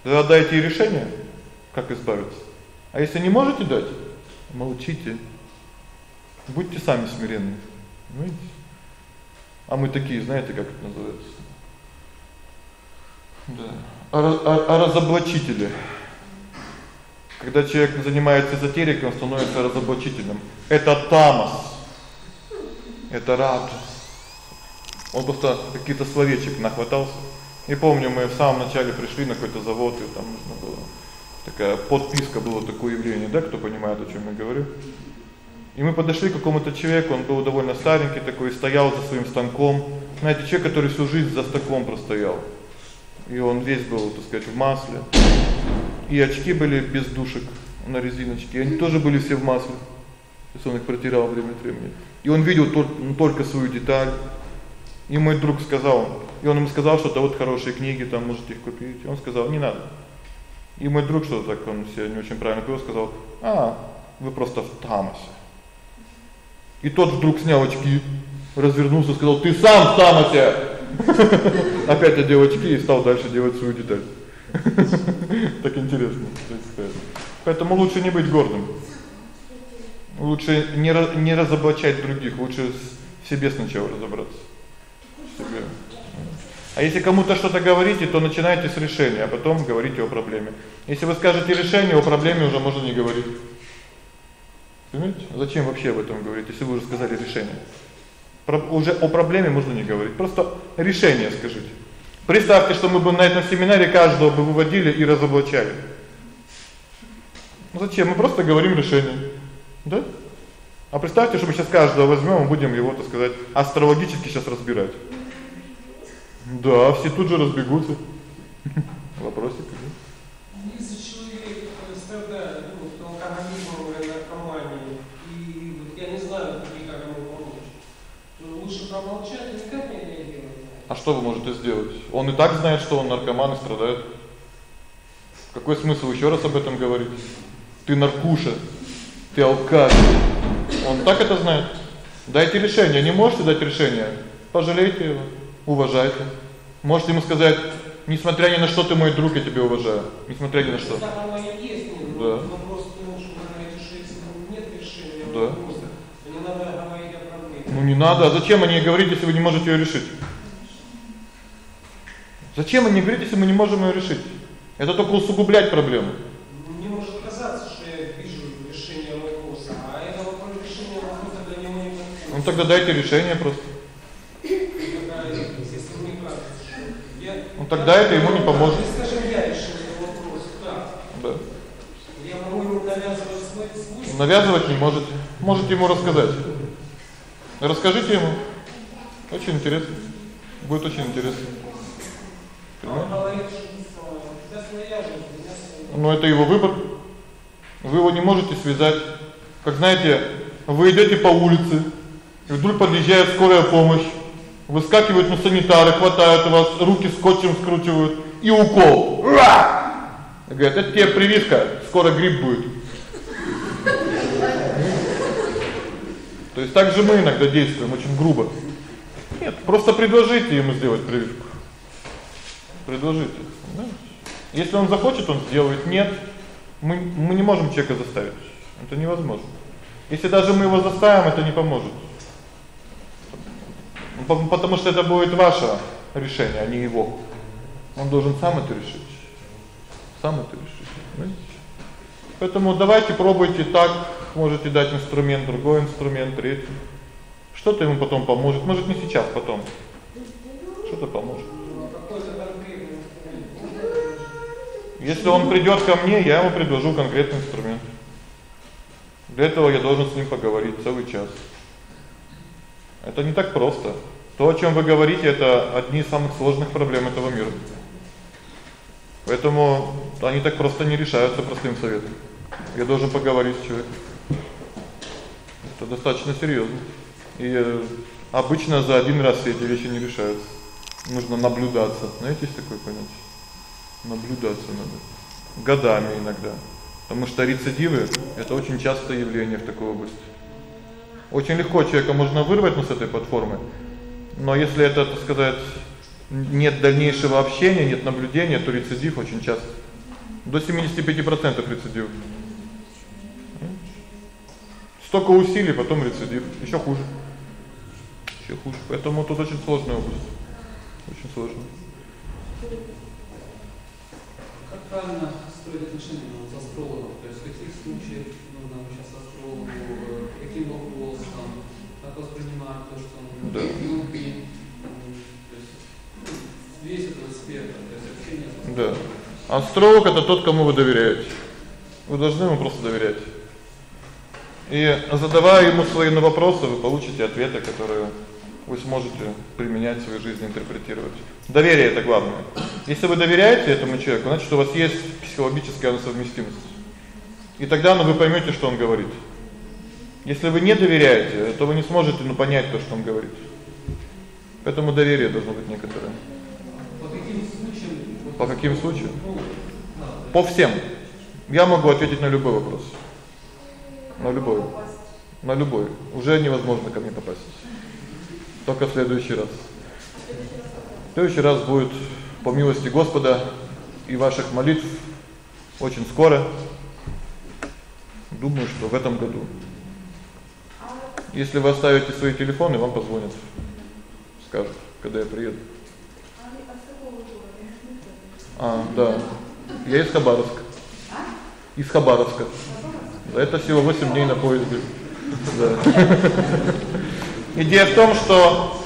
Тогда дайте решение, как избавиться. А если не можете дать, молчите. Будьте сами смиренны. Понимаете? А мы такие, знаете, как это называется? Да. А, а, а разоблачители. Когда человек занимается эзотерикой, он становится разоблачительным. Это тамас. Это раджас. Он просто какие-то словечек нахватался. И помню, мы в самом начале пришли на какой-то завод, и там нужно было такая подписка было такое явление, да, кто понимает, о чём я говорю. И мы подошли к какому-то человеку, он был довольно старенький такой, стоял за своим станком. Знаете, человек, который всю жизнь за станком простоял. И он весь был, так сказать, в масле. И очки были без душек на резиночке. Они тоже были все в масле. То есть он их протирал время от времени. И он видел ну, только свою деталь. И мой друг сказал, и он ему сказал, что это вот хорошие книги, там можете их купить. И он сказал: "Не надо". И мой друг что-то так он себя не очень правильно повел, сказал: "А, вы просто в тамосе". И тот вдруг снял очки, развернулся сказал: "Ты сам в тамосе". [LAUGHS] Опять одел очки и стал дальше делать свою деталь. [LAUGHS] Так интересно, Поэтому лучше не быть гордым. Лучше не не разоблачать других, лучше в себе сначала разобраться. В себе. А если кому-то что-то говорите, то начинайте с решения, а потом говорите о проблеме. Если вы скажете решение, о проблеме уже можно не говорить. Понимаете? Зачем вообще об этом говорить, если вы уже сказали решение? Про уже о проблеме можно не говорить. Просто решение скажите. Представьте, что мы бы на этом семинаре каждого бы выводили и разоблачали. Ну зачем? Мы просто говорим решение. Да? А представьте, что мы сейчас каждого возьмём и будем его, так сказать, астрологически сейчас разбирать. Да, все тут же разбегутся. [LAUGHS] Вопросик, да? Если человек страдает ну, алкоголизмом или наркоманией, и вот я не знаю, как ему помочь, то лучше промолчать и никак не реагировать. А что вы можете сделать? Он и так знает, что он наркоман и страдает. Какой смысл ещё раз об этом говорить? Ты наркуша, ты алкаш. Он так это знает. Дайте решение. Не можете дать решение? Пожалейте его, уважайте. Можете ему сказать: "Несмотря ни на что ты мой друг, я тебя уважаю". Несмотря ни на что. Да. Вопрос в том, что говорите, что если нет решения, да. вопроса, то не надо говорить о проблеме. Ну не надо. А зачем о ней говорить, если вы не можете её решить? Зачем о ней говорить, если мы не можем её решить? Это только усугублять проблему. Не может казаться, что я вижу решение вопроса, а это вопрос решения вопроса для него не подходит. Ну тогда дайте решение просто. Ну тогда это ему не поможет. Скажем, я решил этот вопрос, как? Да. Я могу ему навязывать свой свой. Навязывать не можете. Можете ему рассказать. Расскажите ему. Очень интересно. Будет очень интересно. Но это его выбор. Вы его не можете связать. Как знаете, вы идёте по улице, и вдруг подъезжает скорая помощь, Выскакивают на санитары, хватают вас, руки скотчем скручивают и укол. Ура! Говорят: "Это тебе прививка, скоро грипп будет". То есть так же мы иногда действуем очень грубо. Нет, просто предложите ему сделать прививку. Предложите. Да? Если он захочет, он сделает. Нет, мы мы не можем человека заставить. Это невозможно. Если даже мы его заставим, это не поможет. Потому что это будет ваше решение, а не его. Он должен сам это решить. Сам это решить. Понимаете? Поэтому давайте пробуйте так, можете дать инструмент, другой инструмент, третий. Что-то ему потом поможет, может не сейчас, потом. Что-то поможет. Если он придёт ко мне, я ему предложу конкретный инструмент. Для этого я должен с ним поговорить целый час. Это не так просто. То, о чём вы говорите, это одни из самых сложных проблем этого мира. Поэтому они так просто не решаются простым советом. Я должен поговорить с человеком. Это достаточно серьёзно. И э, обычно за один раз эти вещи не решаются. Нужно наблюдаться. Знаете, есть такое понятие? Наблюдаться надо. Годами иногда. Потому что рецидивы это очень частое явление в такой области. Очень легко человека можно вырвать ну, с этой платформы. Но если это, так сказать, нет дальнейшего общения, нет наблюдения, то рецидив очень часто. До 75% рецидив. Столько усилий, потом рецидив. Ещё хуже. Ещё хуже. Поэтому тут очень сложная область. Очень сложно. Как правильно строить отношения с астрологом? То есть в каких случаях нужно сейчас астрологу, каким вопросом, как воспринимать то, что он да. любит, то есть ну, весь этот спектр, то есть общение с Да. Астролог это тот, кому вы доверяете. Вы должны ему просто доверять. И задавая ему свои вопросы, вы получите ответы, которые вы сможете применять в своей жизни, интерпретировать. Доверие это главное. Если вы доверяете этому человеку, значит, у вас есть психологическая совместимость. И тогда ну, вы поймёте, что он говорит. Если вы не доверяете, то вы не сможете ну понять то, что он говорит. Поэтому доверие должно быть некоторое. По каким случаям? По каким случаям? По всем. Я могу ответить на любой вопрос. На любой. На любой. Уже невозможно ко мне попасть. Только в следующий раз. В следующий раз будет по милости Господа и ваших молитв очень скоро. Думаю, что в этом году. Если вы оставите свои телефоны, вам позвонят. Скажут, когда я приеду. А, да. Я из Хабаровска. Из Хабаровска. Это всего 8 дней на поезде. Да. Идея в том, что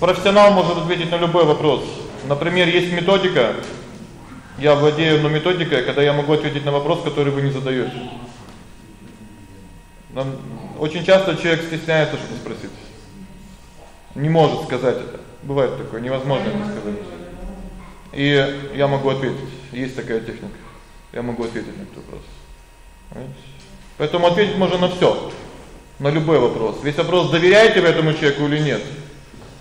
профессионал может ответить на любой вопрос. Например, есть методика. Я владею но методикой, когда я могу ответить на вопрос, который вы не задаёте. Нам очень часто человек стесняется что-то спросить. Не может сказать это. Бывает такое, невозможно это сказать. И я могу ответить. Есть такая техника. Я могу ответить на этот вопрос. Понимаете? Поэтому ответить можно на всё. На любой вопрос. Весь вопрос доверяете вы этому человеку или нет.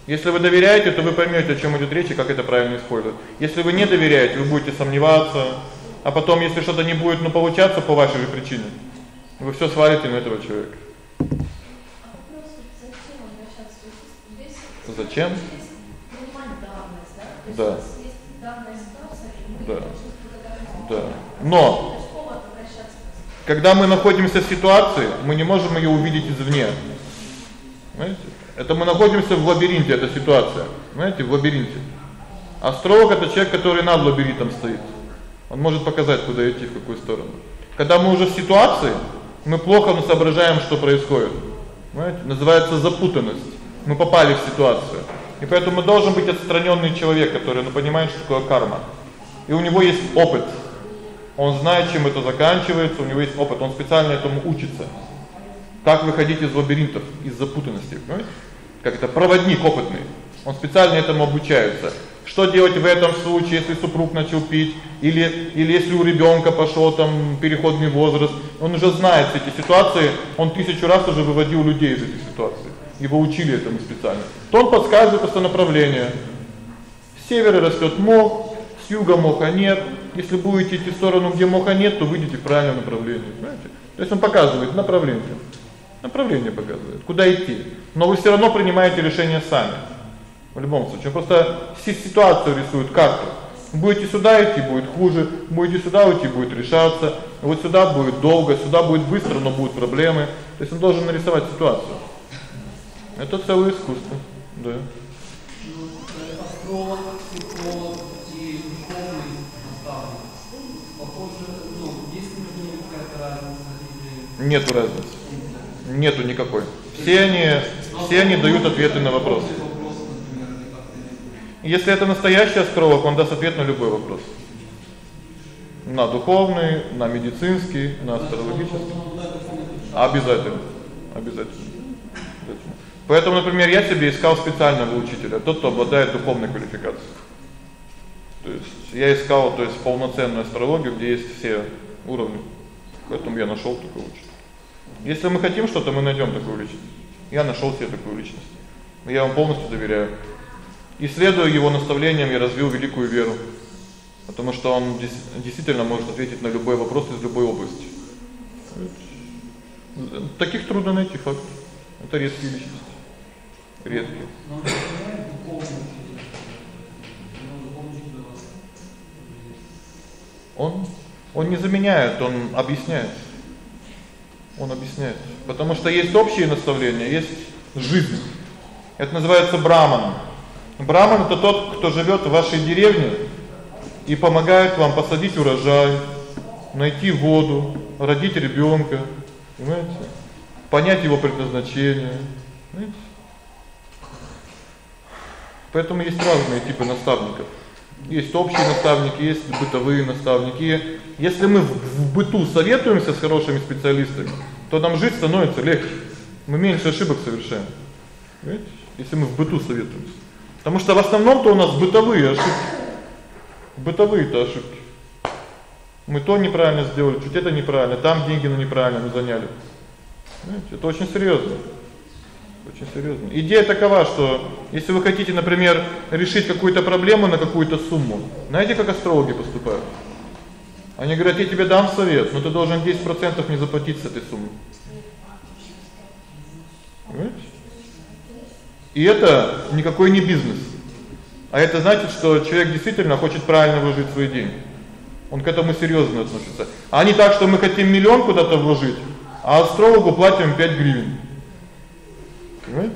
Если вы доверяете, то вы поймёте, о чём идёт речь и как это правильно использовать. Если вы не доверяете, вы будете сомневаться, а потом если что-то не будет ну получаться по вашей же причине, вы всё свалите на этого человека. Зачем? Да. Да. Да. Но когда мы находимся в ситуации, мы не можем её увидеть извне. Знаете? Это мы находимся в лабиринте эта ситуация. Знаете, в лабиринте. Астролог это человек, который над лабиринтом стоит. Он может показать, куда идти, в какую сторону. Когда мы уже в ситуации, мы плохо мы соображаем, что происходит. Знаете, называется запутанность. Мы попали в ситуацию. И поэтому должен быть отстранённый человек, который ну понимает, что такое карма. И у него есть опыт. Он знает, чем это заканчивается, у него есть опыт, он специально этому учится. Как выходить из лабиринтов, из запутанности, понимаете? Как это проводник опытный. Он специально этому обучается. Что делать в этом случае, если супруг начал пить или или если у ребёнка пошёл там переходный возраст? Он уже знает эти ситуации, он тысячу раз уже выводил людей из этих ситуаций. его учили этому специально, то подсказывает просто направление. С севера растёт мох, с юга моха нет. Если будете идти в сторону, где моха нет, то выйдете в правильном направлении, понимаете? То есть он показывает направление. Направление показывает, куда идти. Но вы всё равно принимаете решение сами. В любом случае, просто ситуацию рисует карту. Будете сюда идти, будет хуже, будете сюда идти, будет решаться. Вот сюда будет долго, сюда будет быстро, но будут проблемы. То есть он должен нарисовать ситуацию. Это целое искусство. Да. Ну, астролог, психолог и духовный наставник. Похоже, ну, есть между ними какая-то разница или Нету разницы. Нету никакой. Все они все они дают ответы на вопросы. Если это настоящий астролог, он даст ответ на любой вопрос. На духовный, на медицинский, на астрологический. Обязательно. Обязательно. Поэтому, например, я себе искал специального учителя, тот, кто обладает духовной квалификацией. То есть я искал, то есть полноценную астрологию, где есть все уровни. Поэтому я нашёл такого учителя. Если мы хотим что-то, мы найдём такую личность. Я нашёл себе такую личность. Я вам полностью доверяю. И следуя его наставлениям, я развил великую веру. Потому что он действительно может ответить на любой вопрос из любой области. Таких трудно найти факт. Это редкие личности. Редкие. Он он не заменяет, он объясняет. Он объясняет. Потому что есть общие наставления, есть жизнь. Это называется браман. Браман это тот, кто живёт в вашей деревне и помогает вам посадить урожай, найти воду, родить ребёнка, понимаете? Понять его предназначение, понимаете? Поэтому есть разные типы наставников. Есть общие наставники, есть бытовые наставники. Если мы в быту советуемся с хорошими специалистами, то нам жить становится легче. Мы меньше ошибок совершаем. Понимаете? Если мы в быту советуемся. Потому что в основном-то у нас бытовые ошибки. Бытовые-то ошибки. Мы то неправильно сделали, чуть это неправильно, там деньги ну неправильно мы заняли. Знаете, это очень серьёзно. Очень серьёзно. Идея такова, что если вы хотите, например, решить какую-то проблему на какую-то сумму, знаете, как астрологи поступают? Они говорят: "Я тебе дам совет, но ты должен 10% не заплатить с этой суммы". Понимаете? И это никакой не бизнес. А это значит, что человек действительно хочет правильно вложить свои деньги. Он к этому серьёзно относится. А не так, что мы хотим миллион куда-то вложить, а астрологу платим 5 гривен. Понимаете?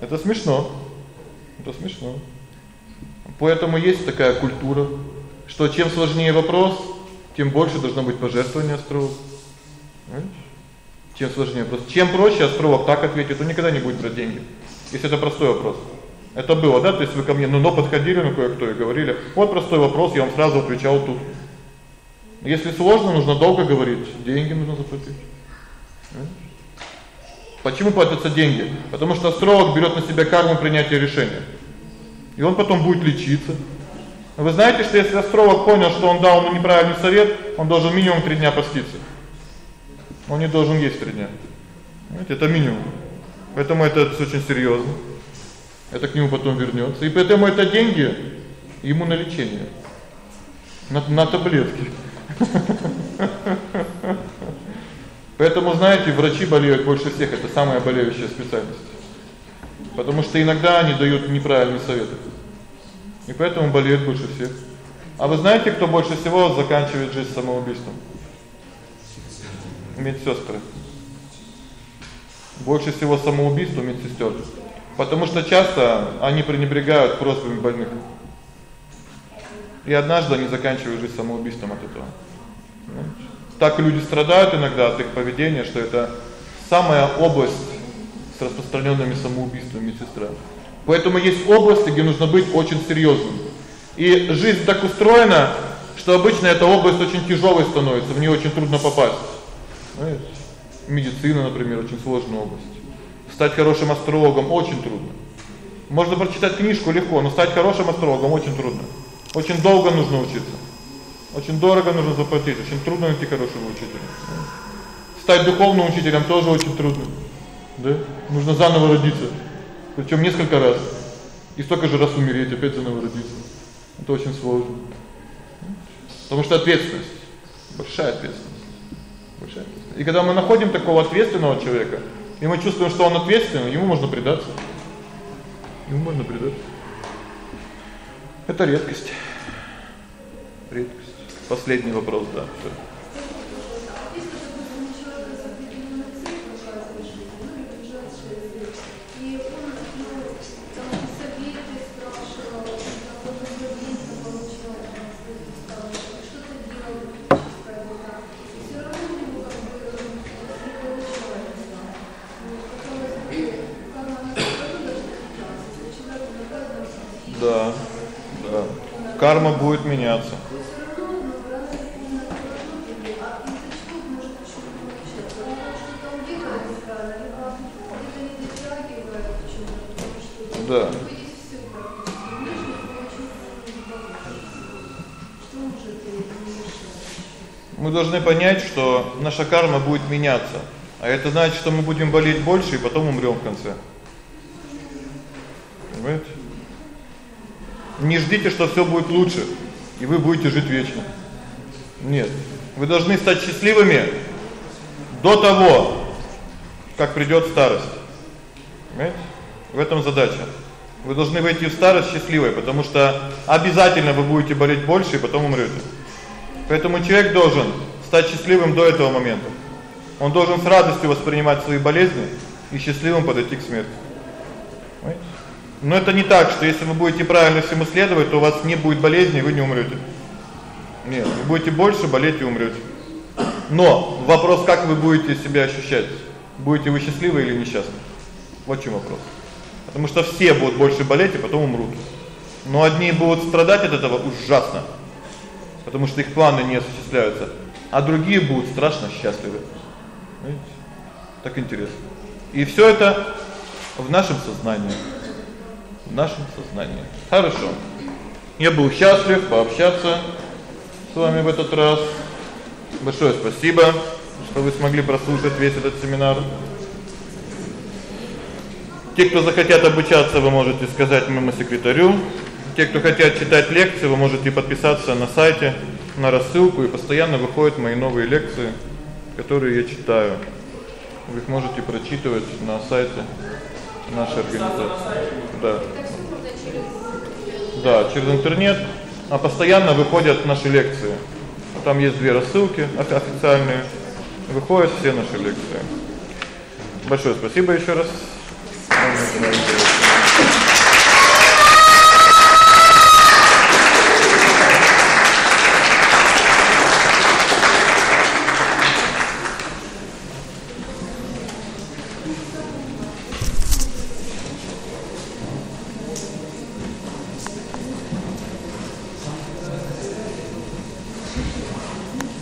Это смешно. Это смешно. Поэтому есть такая культура, что чем сложнее вопрос, тем больше должно быть пожертвование астрологу. Понимаете? Чем сложнее вопрос. Чем проще астролог так ответит, он никогда не будет брать деньги. Если это простой вопрос. Это было, да? То есть вы ко мне, ну, но подходили, ну, кое-кто и говорили: "Вот простой вопрос, я вам сразу отвечал тут". Если сложно, нужно долго говорить, деньги нужно заплатить. Почему платятся деньги? Потому что астролог берёт на себя карму принятия решения. И он потом будет лечиться. Вы знаете, что если астролог понял, что он дал ему неправильный совет, он должен минимум 3 дня поститься. Он не должен есть 3 дня. Знаете, это минимум. Поэтому это очень серьёзно. Это к нему потом вернётся. И поэтому это деньги ему на лечение. На на таблетки. [LAUGHS] Поэтому, знаете, врачи болеют больше всех, это самая болеющая специальность. Потому что иногда они дают неправильные советы. И поэтому болеют больше всех. А вы знаете, кто больше всего заканчивает жизнь самоубийством? Медсёстры больше всего самоубийств у медсестёр. Потому что часто они пренебрегают просьбами больных. И однажды они заканчивают жизнь самоубийством от этого. Так люди страдают иногда от их поведения, что это самая область с распространёнными самоубийствами медсестра. Поэтому есть области, где нужно быть очень серьёзным. И жизнь так устроена, что обычно эта область очень тяжёлой становится, в неё очень трудно попасть. Знаете? Медицина, например, очень сложная область. Стать хорошим астрологом очень трудно. Можно прочитать книжку легко, но стать хорошим астрологом очень трудно. Очень долго нужно учиться. Очень дорого нужно заплатить, очень трудно найти хорошего учителя. Стать духовным учителем тоже очень трудно. Да? Нужно заново родиться. Причём несколько раз. И столько же раз умереть, опять заново родиться. Это очень сложно. Потому что ответственность, большая ответственность. Большая ответственность. И когда мы находим такого ответственного человека, и мы чувствуем, что он ответственный, ему можно предаться. Ему можно предаться. Это редкость. Редкость. Последний вопрос, да, всё. Да. Да. Карма будет меняться. Должны понять, что наша карма будет меняться. А это значит, что мы будем болеть больше и потом умрём в конце. Понимаете? Не ждите, что всё будет лучше, и вы будете жить вечно. Нет. Вы должны стать счастливыми до того, как придёт старость. Понимаете? В этом задача. Вы должны войти в старость счастливой, потому что обязательно вы будете болеть больше и потом умрёте. Поэтому человек должен стать счастливым до этого момента. Он должен с радостью воспринимать свои болезни и счастливым подойти к смерти. Понимаете? Но это не так, что если вы будете правильно всему следовать, то у вас не будет болезни, и вы не умрёте. Нет, вы будете больше болеть и умрёте. Но вопрос, как вы будете себя ощущать? Будете вы счастливы или несчастны? Вот в чём вопрос. Потому что все будут больше болеть и потом умрут. Но одни будут страдать от этого ужасно, потому что их планы не осуществляются, а другие будут страшно счастливы. Видите? Так интересно. И всё это в нашем сознании. В нашем сознании. Хорошо. Я был счастлив пообщаться с вами в этот раз. Большое спасибо, что вы смогли прослушать весь этот семинар. Те, кто захотят обучаться, вы можете сказать моему секретарю. Те, кто хотят читать лекции, вы можете подписаться на сайте на рассылку, и постоянно выходят мои новые лекции, которые я читаю. Вы их можете прочитывать на сайте нашей организации. Да. Да, через интернет, а постоянно выходят наши лекции. Там есть две рассылки официальные. Выходят все наши лекции. Большое спасибо ещё раз.